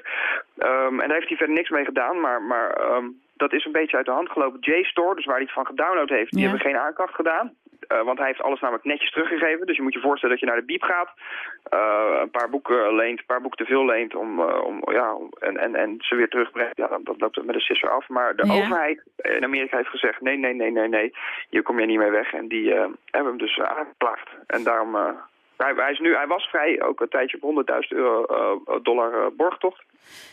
Um, en daar heeft hij verder niks mee gedaan, maar, maar um, dat is een beetje uit de hand gelopen. JSTOR, dus waar hij het van gedownload heeft, die Ja. hebben geen aanklacht gedaan. Uh, want hij heeft alles namelijk netjes teruggegeven. Dus je moet je voorstellen dat je naar de biep gaat. Uh, een paar boeken leent, een paar boeken te veel leent. Om, uh, om, ja, om, en, en, en ze weer terugbrengt. Ja, dan, dan loopt het met een sisser af. Maar de Ja. overheid in Amerika heeft gezegd... nee, nee, nee, nee, nee. Hier kom je niet mee weg. En die hebben hem dus aangeklaagd. En daarom... Hij, hij, is nu, hij was vrij, ook een tijdje op 100.000 euro uh, dollar uh, borgtocht.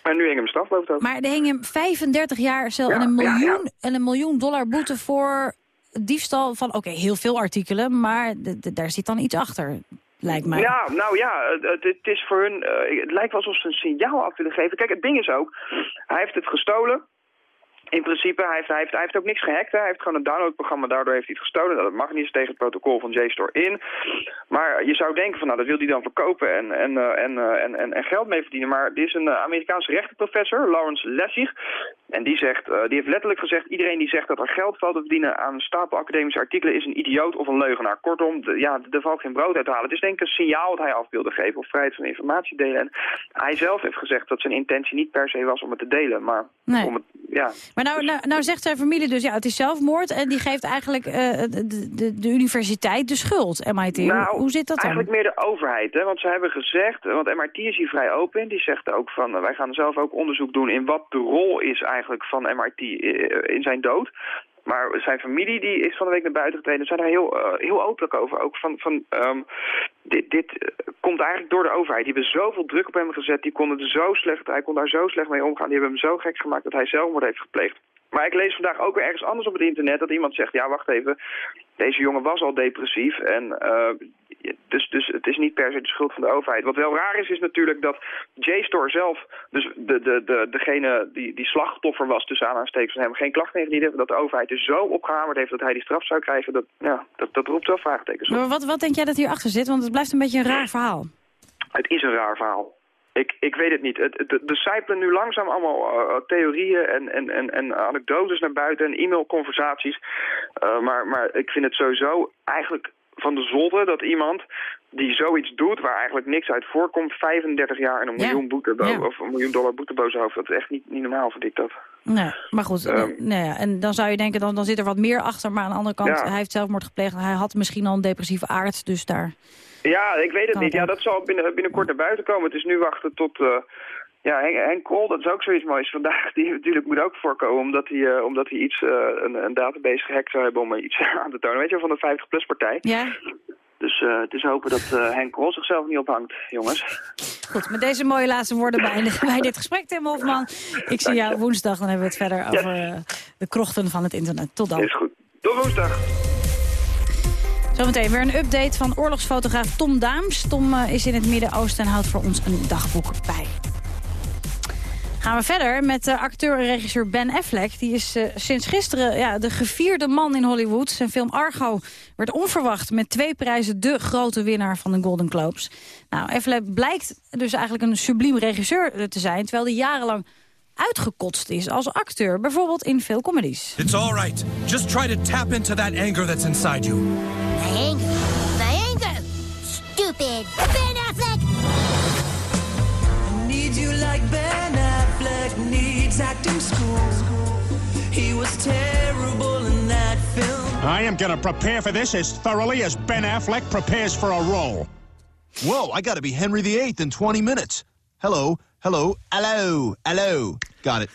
En nu hing hem straf boven het hoofd. Maar er hing hem 35 jaar cel Ja, en, een ja, miljoen, ja. en een miljoen dollar boete voor diefstal van... Oké, heel veel artikelen, maar daar zit dan iets achter, lijkt mij. Ja, nou ja, het, het is voor hun... Uh, het lijkt wel alsof ze een signaal af willen geven. Kijk, het ding is ook, hij heeft het gestolen. In principe, hij heeft, hij, heeft, hij heeft ook niks gehackt. Hè. Hij heeft gewoon een downloadprogramma, daardoor heeft hij het gestolen. Nou, dat mag niet eens tegen het protocol van JSTOR in. Maar je zou denken van, nou, dat wil hij dan verkopen en, en, eh, en, eh, en, en, en geld mee verdienen. Maar dit is een eh, Amerikaanse rechtenprofessor, Lawrence Lessig. En die, zegt, die heeft letterlijk gezegd, iedereen die zegt dat er geld valt te verdienen aan een stapel academische artikelen is een idioot of een leugenaar. Kortom, de- ja, er valt geen brood uit te halen. Het is denk ik een signaal dat hij af wilde geven op vrijheid van informatie delen. En hij zelf heeft gezegd dat zijn intentie niet per se was om het te delen, maar Nee. om het, ja. Maar nou, nou, nou zegt zijn familie dus, ja, het is zelfmoord. En die geeft eigenlijk eh, de, de, de universiteit de schuld, MIT. Hoe- Nou, Hoe zit dat dan? Eigenlijk meer de overheid. Hè? Want ze hebben gezegd, want MIT is hier vrij open in. Die zegt ook van, eh, wij gaan zelf ook onderzoek doen in wat de rol is eigenlijk van MIT eh, in zijn dood. Maar zijn familie die is van de week naar buiten getreden. Zijn daar heel, eh, heel openlijk over. Ook van, van ehm, dit, dit eh, komt eigenlijk door de overheid. Die hebben zoveel druk op hem gezet. Die konden er zo slecht, hij kon daar zo slecht mee omgaan. Die hebben hem zo gek gemaakt dat hij zelfmoord heeft gepleegd. Maar ik lees vandaag ook weer ergens anders op het internet dat iemand zegt... ja, wacht even, deze jongen was al depressief. En, eh, dus, dus het is niet per se de schuld van de overheid. Wat wel raar is, is natuurlijk dat JSTOR zelf... dus de, de, de, degene die, die slachtoffer was tussen aanhalingstekens van hem... geen klacht ingediend heeft. Dat de overheid er zo opgehamerd heeft dat hij die straf zou krijgen. Dat, ja, dat, dat roept wel vraagtekens op. Maar wat, wat denk jij dat hierachter zit? Want het blijft een beetje een raar verhaal. Het is een raar verhaal. Ik, ik weet het niet. Het, het, er sijpelen nu langzaam allemaal eh, theorieën en, en, en, en anekdotes naar buiten en e-mailconversaties. Eh, maar, maar ik vind het sowieso eigenlijk van de zotte dat iemand die zoiets doet waar eigenlijk niks uit voorkomt, 35 jaar en een Ja. miljoen, boete Ja. of een miljoen dollar boete boven zijn hoofd. Dat is echt niet, niet normaal, vind ik dat. Nee, maar goed, nou ja, en dan zou je denken, dan, dan zit er wat meer achter. Maar aan de andere kant, hij heeft zelfmoord gepleegd. Hij had misschien al een depressieve aard, dus daar... Ja, ik weet het Kan niet. Ja, dat zal binnen, binnenkort naar buiten komen. Het is nu wachten tot... eh, ja, Henk, Henk Krol, dat is ook zoiets moois vandaag. [laughs] Die natuurlijk moet ook voorkomen omdat hij, eh, omdat hij iets, eh, een, een database gehackt zou hebben om iets [laughs] aan te tonen. Weet je, wel, van de 50-plus-partij. Ja, Dus het is hopen dat Henk Krol zichzelf niet ophangt, jongens. goed. Met deze mooie laatste woorden beëindigen wij [laughs] dit gesprek, Tim Hofman. Ik zie jou woensdag, dan hebben we het verder over de krochten van het internet. Tot dan. Is goed. Tot woensdag. Zometeen weer een update van oorlogsfotograaf Tom Daams. Tom eh, is in het Midden-Oosten en houdt voor ons een dagboek bij. Gaan we verder met uh, acteur en regisseur Ben Affleck. Die is uh, sinds gisteren ja, de gevierde man in Hollywood. Zijn film Argo werd onverwacht met twee prijzen de grote winnaar van de Golden Globes. Nou, Affleck blijkt dus eigenlijk een subliem regisseur te zijn... terwijl hij jarenlang uitgekotst is als acteur. Bijvoorbeeld in veel comedies. It's all right. Just try to tap into that anger that's inside you. My anger. My anger. Stupid. Ben Affleck. I need you like Ben Affleck needs acting school. He was terrible in that film. I am going to prepare for this as thoroughly as Ben Affleck prepares for a role. Whoa, I gotta be Henry VIII in 20 minutes. Hello, hello, hello, hello. Got it.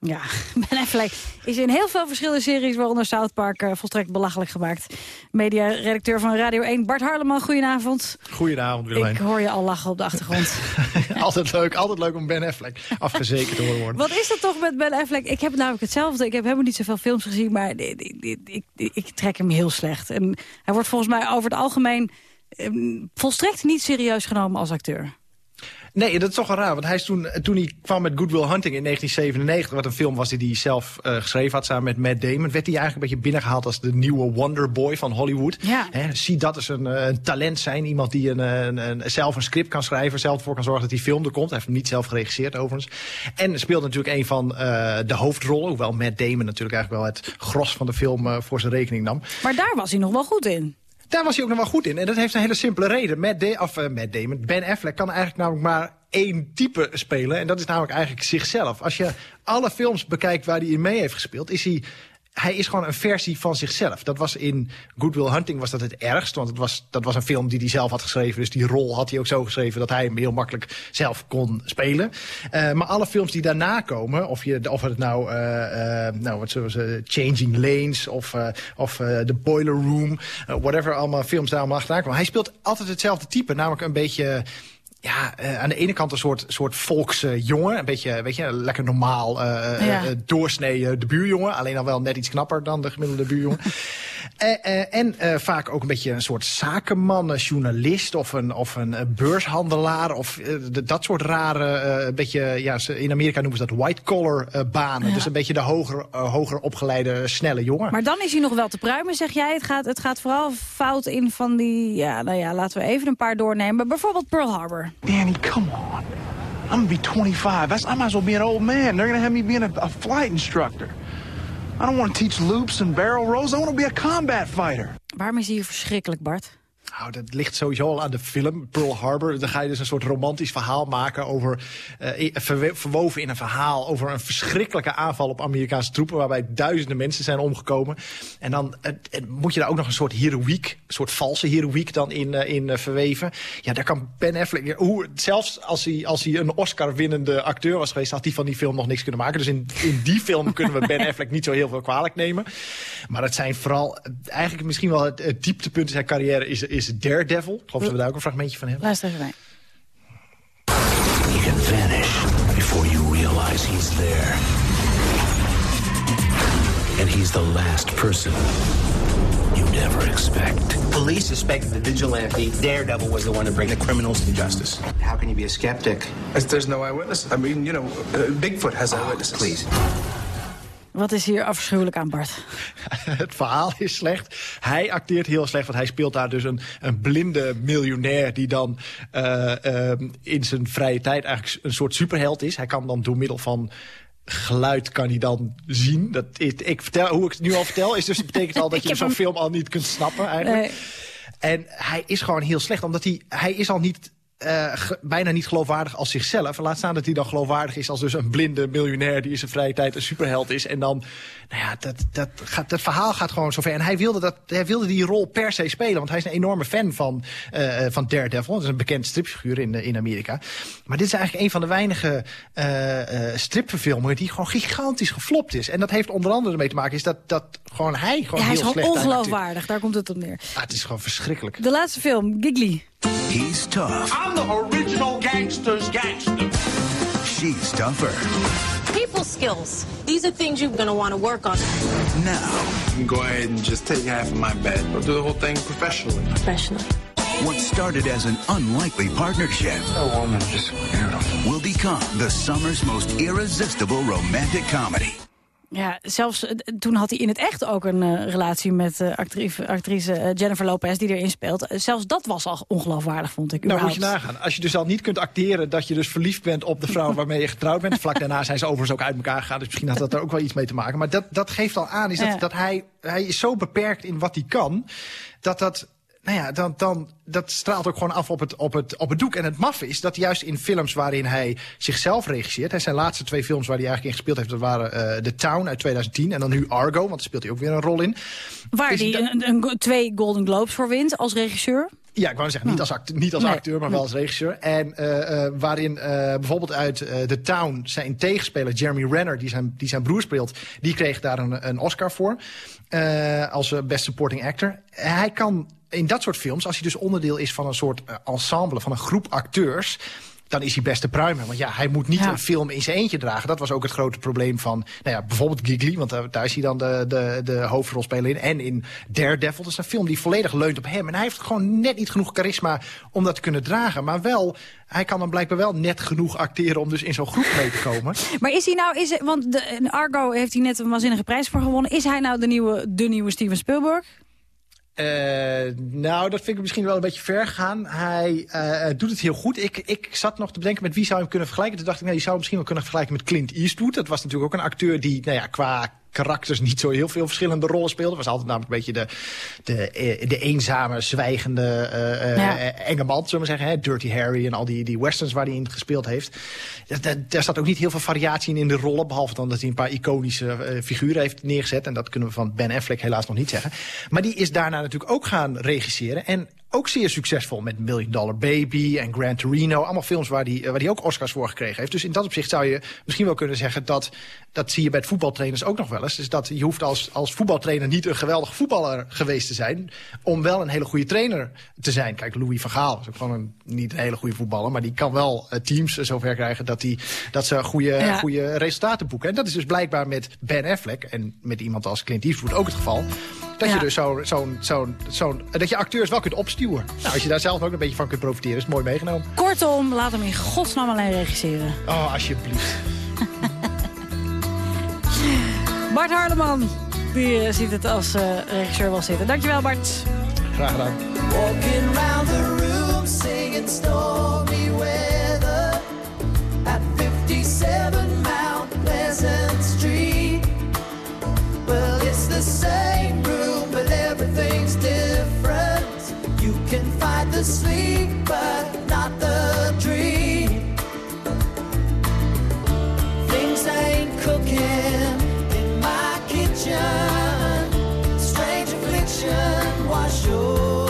Ja, [laughs] Ben Affleck is in heel veel verschillende series... waaronder South Park uh, volstrekt belachelijk gemaakt. Media-redacteur van Radio 1, Bart Harleman, goedenavond. Goedenavond, Willemijn. Ik hoor je al lachen op de achtergrond. [laughs] altijd leuk, altijd leuk om Ben Affleck afgezekerd te horen worden. Wat is dat toch met Ben Affleck? Ik heb namelijk hetzelfde. Ik heb helemaal niet zoveel films gezien, maar ik, ik, ik, ik trek hem heel slecht. En hij wordt volgens mij over het algemeen eh, volstrekt niet serieus genomen als acteur. Nee, dat is toch wel raar. Want hij is toen, toen hij kwam met Good Will Hunting in 1997... wat een film was die hij zelf uh, geschreven had samen met Matt Damon... werd hij eigenlijk een beetje binnengehaald als de nieuwe Wonderboy van Hollywood. Ja. He, zie dat eens een, een, talent zijn. Iemand die een, een, een, zelf een script kan schrijven. Zelf ervoor kan zorgen dat die film er komt. Hij heeft hem niet zelf geregisseerd overigens. En speelt natuurlijk een van uh, de hoofdrollen. Hoewel Matt Damon natuurlijk eigenlijk wel het gros van de film uh, voor zijn rekening nam. Maar daar was hij nog wel goed in. Daar was hij ook nog wel goed in. En dat heeft een hele simpele reden. Matt, da of, uh, Damon, Ben Affleck kan eigenlijk namelijk maar één type spelen. En dat is namelijk eigenlijk zichzelf. Als je alle films bekijkt waar hij in mee heeft gespeeld... is hij hij is gewoon een versie van zichzelf. Dat was in Good Will Hunting was dat het ergst. Want het was, dat was een film die hij zelf had geschreven. Dus die rol had hij ook zo geschreven dat hij hem heel makkelijk zelf kon spelen. Uh, maar alle films die daarna komen, of, je, of het nou, uh, uh, nou wat zullen we Changing Lanes of, of The Boiler Room, whatever, allemaal films daar allemaal achteraan komen. Hij speelt altijd hetzelfde type, namelijk een beetje ja, uh, aan de ene kant een soort, soort volksjongen. Uh, een beetje, weet je, lekker normaal uh, ja. doorsnee de buurjongen. Alleen dan wel net iets knapper dan de gemiddelde buurjongen. [laughs] Eh, eh, en eh, vaak ook een beetje een soort zakenman, een journalist of een, of een eh, beurshandelaar. Of eh, de- dat soort rare, eh, een beetje, ja, in Amerika noemen ze dat white-collar eh, banen. Ja. Dus een beetje de hoger, eh, hoger opgeleide, snelle jongen. Maar dan is hij nog wel te pruimen, zeg jij. Het gaat, het gaat vooral fout in van die... Ja, nou ja, laten we even een paar doornemen. Bijvoorbeeld Pearl Harbor. Danny, come on. I'm gonna be 25. That's, I might as well be an old man. They're gonna have me being a, a flight instructor. I don't want to teach loops and barrel rolls. I want to be a combat fighter. Waarom is hij hier verschrikkelijk, Bart? Nou, dat ligt sowieso al aan de film Pearl Harbor. Dan ga je dus een soort romantisch verhaal maken over... verwe- verwoven in een verhaal over een verschrikkelijke aanval op Amerikaanse troepen... waarbij duizenden mensen zijn omgekomen. En dan eh, moet je daar ook nog een soort heroïek, een soort valse heroïek dan in, eh, in verweven. Ja, daar kan Ben Affleck... Hoe, zelfs als hij, als hij een Oscar-winnende acteur was geweest... had hij van die film nog niks kunnen maken. Dus in, in die film [laughs] kunnen we Ben Affleck niet zo heel veel kwalijk nemen. Maar het zijn vooral... Eigenlijk misschien wel het, het dieptepunt in zijn carrière is, is Daredevil. Ik hoop dat we daar ook een fragmentje van hebben. Luister even mee. He can vanish before you realize he's there. And he's the last person you never expect. Police suspected the vigilante Daredevil was the one to bring the criminals to justice. How can you be a skeptic? There's no eyewitness. I mean, you know, uh, Bigfoot has eyewitnesses. Please. Wat is hier afschuwelijk aan, Bart? [laughs] Het verhaal is slecht. Hij acteert heel slecht, want hij speelt daar dus een, een blinde miljonair... die dan eh, eh, in zijn vrije tijd eigenlijk een soort superheld is. Hij kan dan door middel van geluid kan hij dan zien. Dat, ik, ik vertel, hoe ik het nu al vertel, is dus, betekent al [laughs] dat je zo'n hem- film al niet kunt snappen eigenlijk. Nee. En hij is gewoon heel slecht, omdat hij, hij is al niet... eh, ge- bijna niet geloofwaardig als zichzelf. En laat staan dat hij dan geloofwaardig is als dus een blinde miljonair... die in zijn vrije tijd een superheld is. En dan, nou ja, dat, dat, gaat, dat verhaal gaat gewoon zover. En hij wilde, dat, hij wilde die rol per se spelen. Want hij is een enorme fan van, eh, van Daredevil. Dat is een bekend stripfiguur in, in Amerika. Maar dit is eigenlijk een van de weinige eh, eh, stripverfilmingen... die gewoon gigantisch geflopt is. En dat heeft onder andere ermee te maken... is dat, dat gewoon hij gewoon Ja, hij is heel gewoon acteert. ongeloofwaardig. Daar komt het op neer. Ah, het is gewoon verschrikkelijk. De laatste film, Giggly. He's tough. I'm the original gangster's gangster. She's tougher. People skills. These are things you're gonna want to work on. Now, Go ahead and just take half of my bet. We'll do the whole thing professionally. Professionally. what started as an unlikely partnership No woman, just beautiful. will become the summer's most irresistible romantic comedy. Ja, zelfs eh, toen had hij in het echt ook een eh, relatie met eh, actrice, actrice Jennifer Lopez die erin speelt. Zelfs dat was al ongeloofwaardig, vond ik. Nou, moet je überhaupt. nagaan. Als je dus al niet kunt acteren dat je dus verliefd bent op de vrouw [laughs] waarmee je getrouwd bent. Vlak daarna zijn ze overigens ook uit elkaar gegaan. Dus misschien had dat er ook wel iets mee te maken. Maar dat, dat geeft al aan, is dat, Ja. dat hij, hij is zo beperkt in wat hij kan. Dat dat, nou ja, dan, dan, dat straalt ook gewoon af op het, op, het, op het doek. En het maffe is dat juist in films waarin hij zichzelf regisseert. Zijn laatste twee films waar hij eigenlijk in gespeeld heeft. Dat waren eh The Town uit 2010 en dan nu Argo. Want daar speelt hij ook weer een rol in. Waar hij dat- een- twee Golden Globes voor wint als regisseur. Ja, ik wou zeggen, niet als, acteur, niet als Nee. acteur, maar wel als regisseur. En eh, waarin eh, bijvoorbeeld uit The Town zijn tegenspeler Jeremy Renner, die zijn, die zijn broer speelt, die kreeg daar een, een Oscar voor. als Best Supporting Actor. Hij kan in dat soort films, als hij dus onderdeel is van een soort ensemble, van een groep acteurs dan is hij best te pruimen. Want ja, hij moet niet Ja. een film in zijn eentje dragen. Dat was ook het grote probleem van nou ja, bijvoorbeeld Giggly. Want daar, daar is hij dan de, de, de hoofdrolspeler in. En in Daredevil. Dat is een film die volledig leunt op hem. En hij heeft gewoon net niet genoeg charisma om dat te kunnen dragen. Maar wel, hij kan dan blijkbaar wel net genoeg acteren... om dus in zo'n groep mee te komen. [laughs] Maar is hij nou, is, want de, Argo heeft hij net een waanzinnige prijs voor gewonnen. Is hij nou de nieuwe, de nieuwe Steven Spielberg? Eh, nou, dat vind ik misschien wel een beetje ver gaan. Hij eh, doet het heel goed. Ik, ik zat nog te bedenken met wie zou hem kunnen vergelijken. Toen dacht ik, nou, je zou hem misschien wel kunnen vergelijken met Clint Eastwood. Dat was natuurlijk ook een acteur die, nou ja, qua karakters niet zo heel veel verschillende rollen speelde. Was altijd namelijk een beetje de, de, eh, de eenzame, zwijgende, eh, eh, Ja. enge man, zullen we zeggen. Hè? Dirty Harry en al die, die westerns waar hij in gespeeld heeft. Dat- Daar zat ook niet heel veel variatie in in de rollen. Behalve dan dat hij een paar iconische figuren heeft neergezet. En dat kunnen we van Ben Affleck helaas nog niet zeggen. Maar die is daarna natuurlijk ook gaan regisseren. En ook zeer succesvol met Million Dollar Baby en Gran Torino. Allemaal films waar hij waar die ook Oscars voor gekregen heeft. Dus in dat opzicht zou je misschien wel kunnen zeggen... dat, dat zie je bij het voetbaltrainers ook nog wel eens. Dus dat je hoeft als, als voetbaltrainer niet een geweldig voetballer geweest te zijn... om wel een hele goede trainer te zijn. Kijk, Louis van Gaal is ook gewoon een, niet een hele goede voetballer... maar die kan wel eh, teams zover krijgen dat, die, dat ze goede, Ja. goede resultaten boeken. En dat is dus blijkbaar met Ben Affleck... en met iemand als Clint Eastwood ook het geval... Dat Ja. je dus zo'n zo'n zo'n zo'n dat je acteurs wel kunt opstuwen. Nou, als je daar zelf ook een beetje van kunt profiteren, is het mooi meegenomen. Kortom, laat hem in godsnaam alleen regisseren. Oh, alsjeblieft. [laughs] Bart Harleman, die eh, ziet het als eh, regisseur wel zitten. Dankjewel Bart. Graag gedaan. Walking round the room singing stormy weather at 57 Mount Pleasant Street. Well, it's the same everything's different. You can fight the sleep, but not the dream. Things ain't cooking in my kitchen. Strange affliction wash over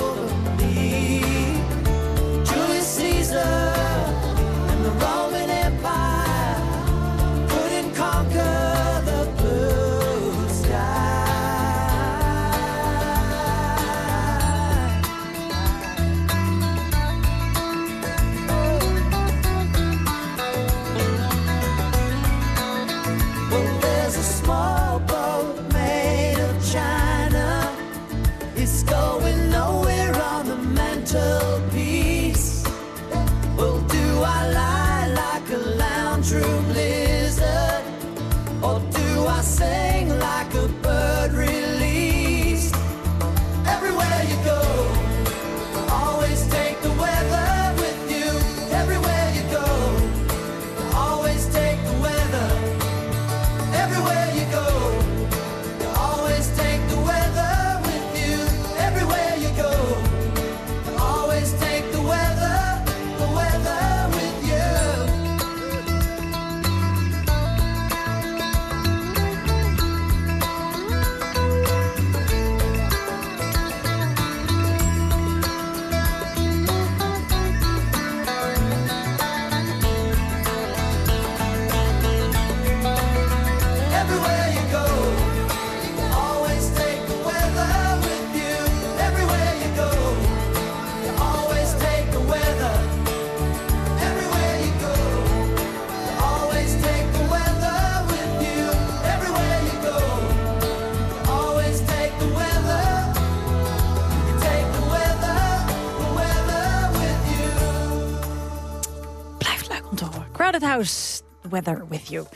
House, The Weather With You.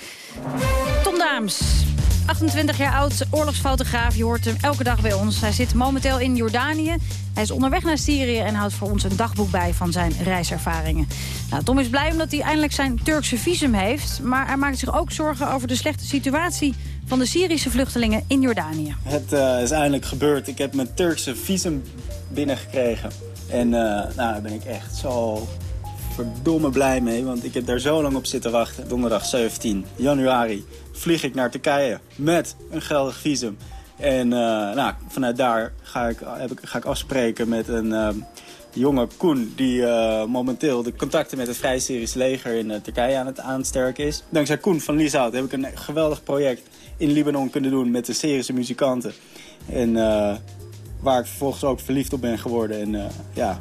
Tom Daams, 28 jaar oud, oorlogsfotograaf. Je hoort hem elke dag bij ons. Hij zit momenteel in Jordanië. Hij is onderweg naar Syrië en houdt voor ons een dagboek bij van zijn reiservaringen. Nou, Tom is blij omdat hij eindelijk zijn Turkse visum heeft. Maar hij maakt zich ook zorgen over de slechte situatie van de Syrische vluchtelingen in Jordanië. Het eh, is eindelijk gebeurd. Ik heb mijn Turkse visum binnengekregen. En eh, nou, daar ben ik echt zo verdomme blij mee. Want ik heb daar zo lang op zitten wachten. Donderdag 17 januari vlieg ik naar Turkije met een geldig visum. En eh, nou, vanuit daar ga ik, heb ik, ga ik afspreken met een eh, jonge Koen... die eh, momenteel de contacten met het Vrij Syrisch leger in Turkije aan het aansterken is. Dankzij Koen van Lieshout heb ik een geweldig project in Libanon kunnen doen... met de Syrische muzikanten. En waar ik vervolgens ook verliefd op ben geworden. En ja,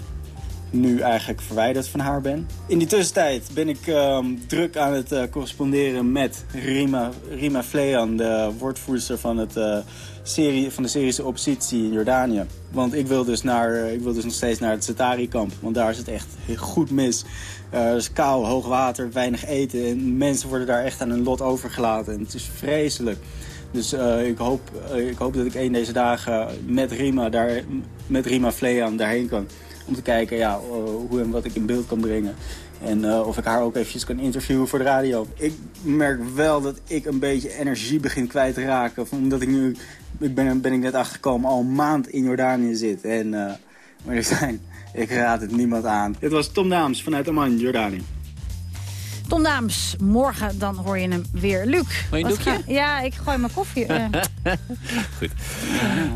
nu eigenlijk verwijderd van haar ben. In die tussentijd ben ik ehm, druk aan het eh, corresponderen met Rima, Rima Flean, de woordvoerster van, het, eh, serie, van de Syrische oppositie in Jordanië. Want ik wil dus, naar, ik wil dus nog steeds naar het Zatari-kamp, want daar is het echt goed mis. Eh, er is kou, hoog water, weinig eten en mensen worden daar echt aan hun lot overgelaten. En het is vreselijk. Dus ik, hoop, ik hoop dat ik een deze dagen met Rima, daar, met Rima Flean daarheen kan. Om te kijken ja, eh, hoe en wat ik in beeld kan brengen. En eh, of ik haar ook eventjes kan interviewen voor de radio. Ik merk wel dat ik een beetje energie begin kwijt te raken. Omdat ik nu, ik ben, ben ik net achtergekomen, al een maand in Jordanië zit. En, eh, maar er zijn, ik raad het niemand aan. Dit was Tom Daams vanuit Amman, Jordanië. Tom Daams, morgen dan hoor je hem weer. Luc. Wil je een wat doekje? ga- Ja, ik gooi mijn koffie. eh. [laughs] Goed.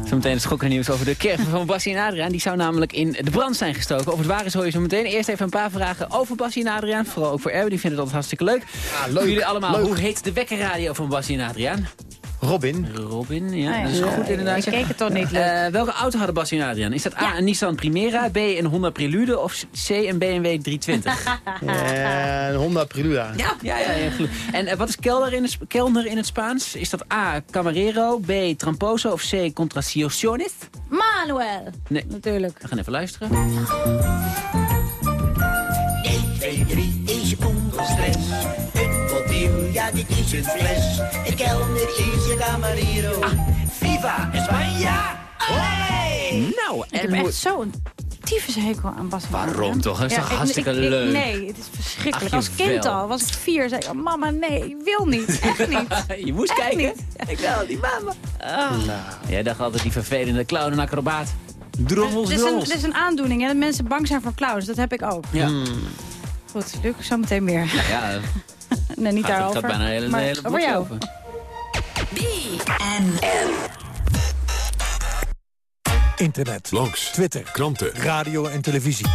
Zometeen het schokkende nieuws over de kerk van Bassie en Adriaan. Die zou namelijk in de brand zijn gestoken. Of het waar is hoor je zo meteen. Eerst even een paar vragen over Bassie en Adriaan. Vooral ook voor Erwin, die vinden het altijd hartstikke leuk. leuk, Voor jullie allemaal, leuk. hoe heet de wekkerradio van Bassie en Adriaan? Robin. Robin, ja, dat is goed inderdaad. ik keek het toch niet, Eh, welke auto hadden Bas en Adriaan? Is dat A, een Nissan Primera, B, een Honda Prelude of C, een BMW 320? [laughs] Eh, een Honda Preluda. Ja, ja, ja. En eh, wat is kelder in, het, kelner in het Spaans? Is dat A, Camarero, B, Tramposo of C, Contracciones? Manuel. Nee. Natuurlijk. We gaan even luisteren. Botella, dit is een fles. Een kelner is je camarero. Viva España! Nou, Ik heb echt zo'n tyfushekel aan Bas en Waarom toch? Dat is toch ik- hartstikke ik- ik- leuk? Nee, het is verschrikkelijk. Ach, Als kind al was ik vier. zei ik, oh, mama, nee, ik wil niet. Echt niet. [laughs] Je moest Echt kijken. niet. Ik wil die mama. Nou, jij dacht altijd die vervelende clown en acrobaat. Drommels, Het is, een, drommels. het is een aandoening hè, dat mensen bang zijn voor clowns. Dat heb ik ook. Ja. Goed, Luc, zo meteen meer. Nou ja, [laughs] [laughs] nee, niet gaat, daarover. gaat bijna een hele, maar hele over jou. over. Internet. Langs. Twitter. Kranten. Radio en televisie.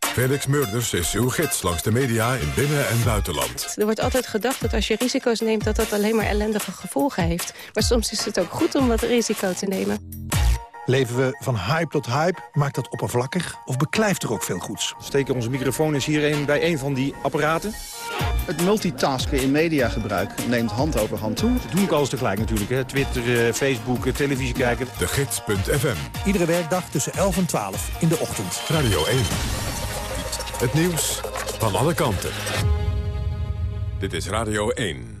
Felix Murders is uw gids langs de media in binnen- en buitenland. Er wordt altijd gedacht dat als je risico's neemt... dat dat alleen maar ellendige gevolgen heeft. Maar soms is het ook goed om wat risico te nemen. Leven we van hype tot hype? Maakt dat oppervlakkig? Of beklijft er ook veel goeds? Steken onze microfoon is hier een, bij een van die apparaten. Het multitasken in mediagebruik neemt hand over hand toe. Dat doe ik alles tegelijk natuurlijk. Hè. Twitter, eh, Facebook, eh, televisie kijken. De Gids.fm. Iedere werkdag tussen 11 en 12 in de ochtend. Radio 1. Het nieuws van alle kanten. Dit is Radio 1.